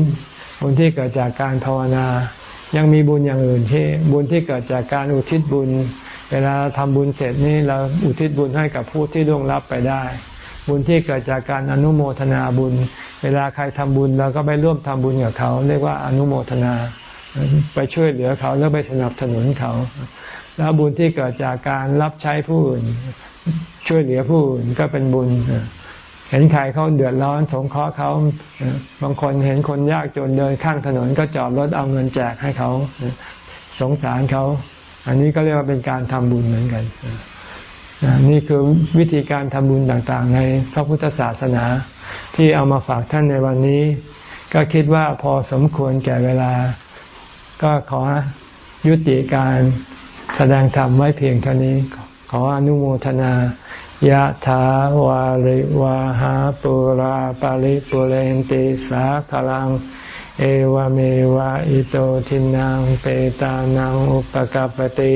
บุญที่เกิดจากการภาวนา ยังมีบุญอย่างอื่นที่บุญที่เกิดจากการอุทิศบุญ เวลาทำบุญเสร็จนี่เราอุทิศบุญให้กับผู้ที่ล่วงลับไปได้ บุญที่เกิดจากการอนุโมทนาบุญ เวลาใครทำบุญเราก็ไปร่วมทำบุญกับเขา เรียกว่าอนุโมทนา ไปช่วยเหลือเขาแล้วไปสนับสนุนเขา แล้วบุญที่เกิดจากการรับใช้ผู้อื่น ช่วยเหลือผู้อื่นก็เป็นบุญเห็นใครเขาเดือดร้อนสงเคราะห์เขาบางคนเห็นคนยากจนเดินข้างถนนก็จอดรถเอาเงินแจกให้เขาสงสารเขา อันนี้ก็เรียกว่าเป็นการทำบุญเหมือนกัน นี่คือวิธีการทำบุญต่างๆ ในพระพุทธศาสนาที่เอามาฝากท่านในวันนี้ ก็คิดว่าพอสมควรแก่เวลา ก็ขอยุติการแสดงธรรมไว้เพียงเท่านี้ ขออนุโมทนายะถาวาริวาหาปุราปาริปุเรนติสาคลัง เอวเมวะอิโตทินังเปตานังอุปกัปปติ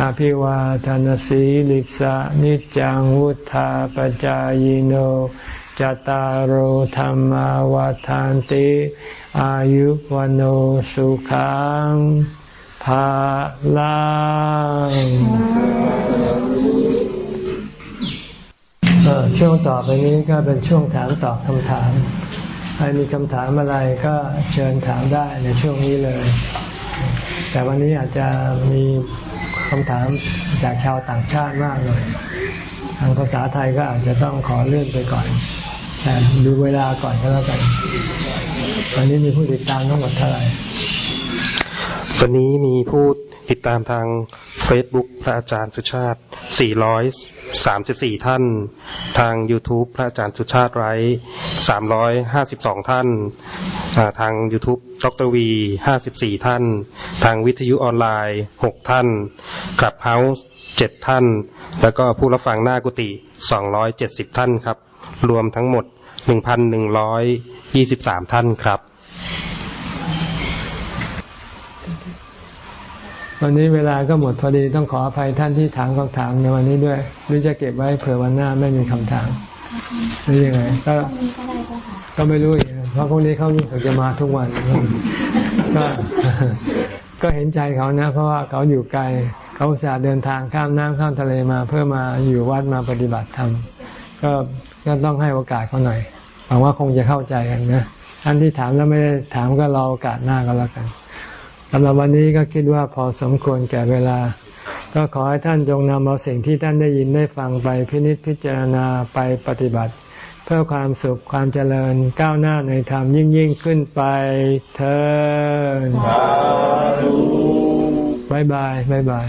อภิวาทานสีลิสานิจังวุธาปจายโนจตารโหธรรมวาทานติอายุวันโอสุขังภาลังช่วงต่อไปนี้ก็เป็นช่วงถามตอบคำถาม ใครมีคำถามอะไรก็เชิญถามได้ในช่วงนี้เลย แต่วันนี้อาจจะมี คำถามจากชาวต่างชาติมากเลยทางภาษาไทยก็อาจจะต้องขอเลื่อนไปก่อน แต่ดูเวลาก่อนก็แล้วกันวันนี้มีผู้ติดตามทั้งหมดเท่าไหร่วันนี้มีผู้ติดตามทาง Facebook พระอาจารย์สุชาติ 434 ท่าน ทาง YouTube พระอาจารย์สุชาติไร้ 352 ท่าน ทาง YouTube ดรวี 54 ท่าน ทางวิทยุออนไลน์ 6 ท่านกลับเฮาส์7ท่าน แล้วก็ผู้รับฟังหน้ากุฏิ270 ท่านครับ รวมทั้งหมด 1,123 ท่านครับ วันนี้เวลาก็หมดพอดีต้องขออภัยท่านที่ถามคำถามในวันนี้ด้วย หรือจะเก็บไว้เผื่อวันหน้าไม่มีคำถามหรือยังไงก็ก็ไม่รู้เพราะพวกนี้เขาเขาจะมาทุกวันก็ก็เห็นใจเขานะ เพราะว่าเขาอยู่ไกลเขาสาเดินทางข้ามน้ำข้ามทะเลมา เพื่อมาอยู่วัดมาปฏิบัติธรรมก็ก็ต้องให้โอกาสเขาหน่อยหวังว่าคงจะเข้าใจกันนะท่านที่ถามแล้วไม่ได้ถามก็รอโอกาสหน้าก็แล้วกัน สำหรับวันนี้ก็คิดว่าพอสมควรแก่เวลา ก็ขอให้ท่านจงนำเอาสิ่งที่ท่านได้ยินได้ฟังไปพินิจพิจารณาไปปฏิบัติ เพื่อความสุขความเจริญก้าวหน้าในธรรมยิ่งยิ่งขึ้นไปเถิด bye bye bye bye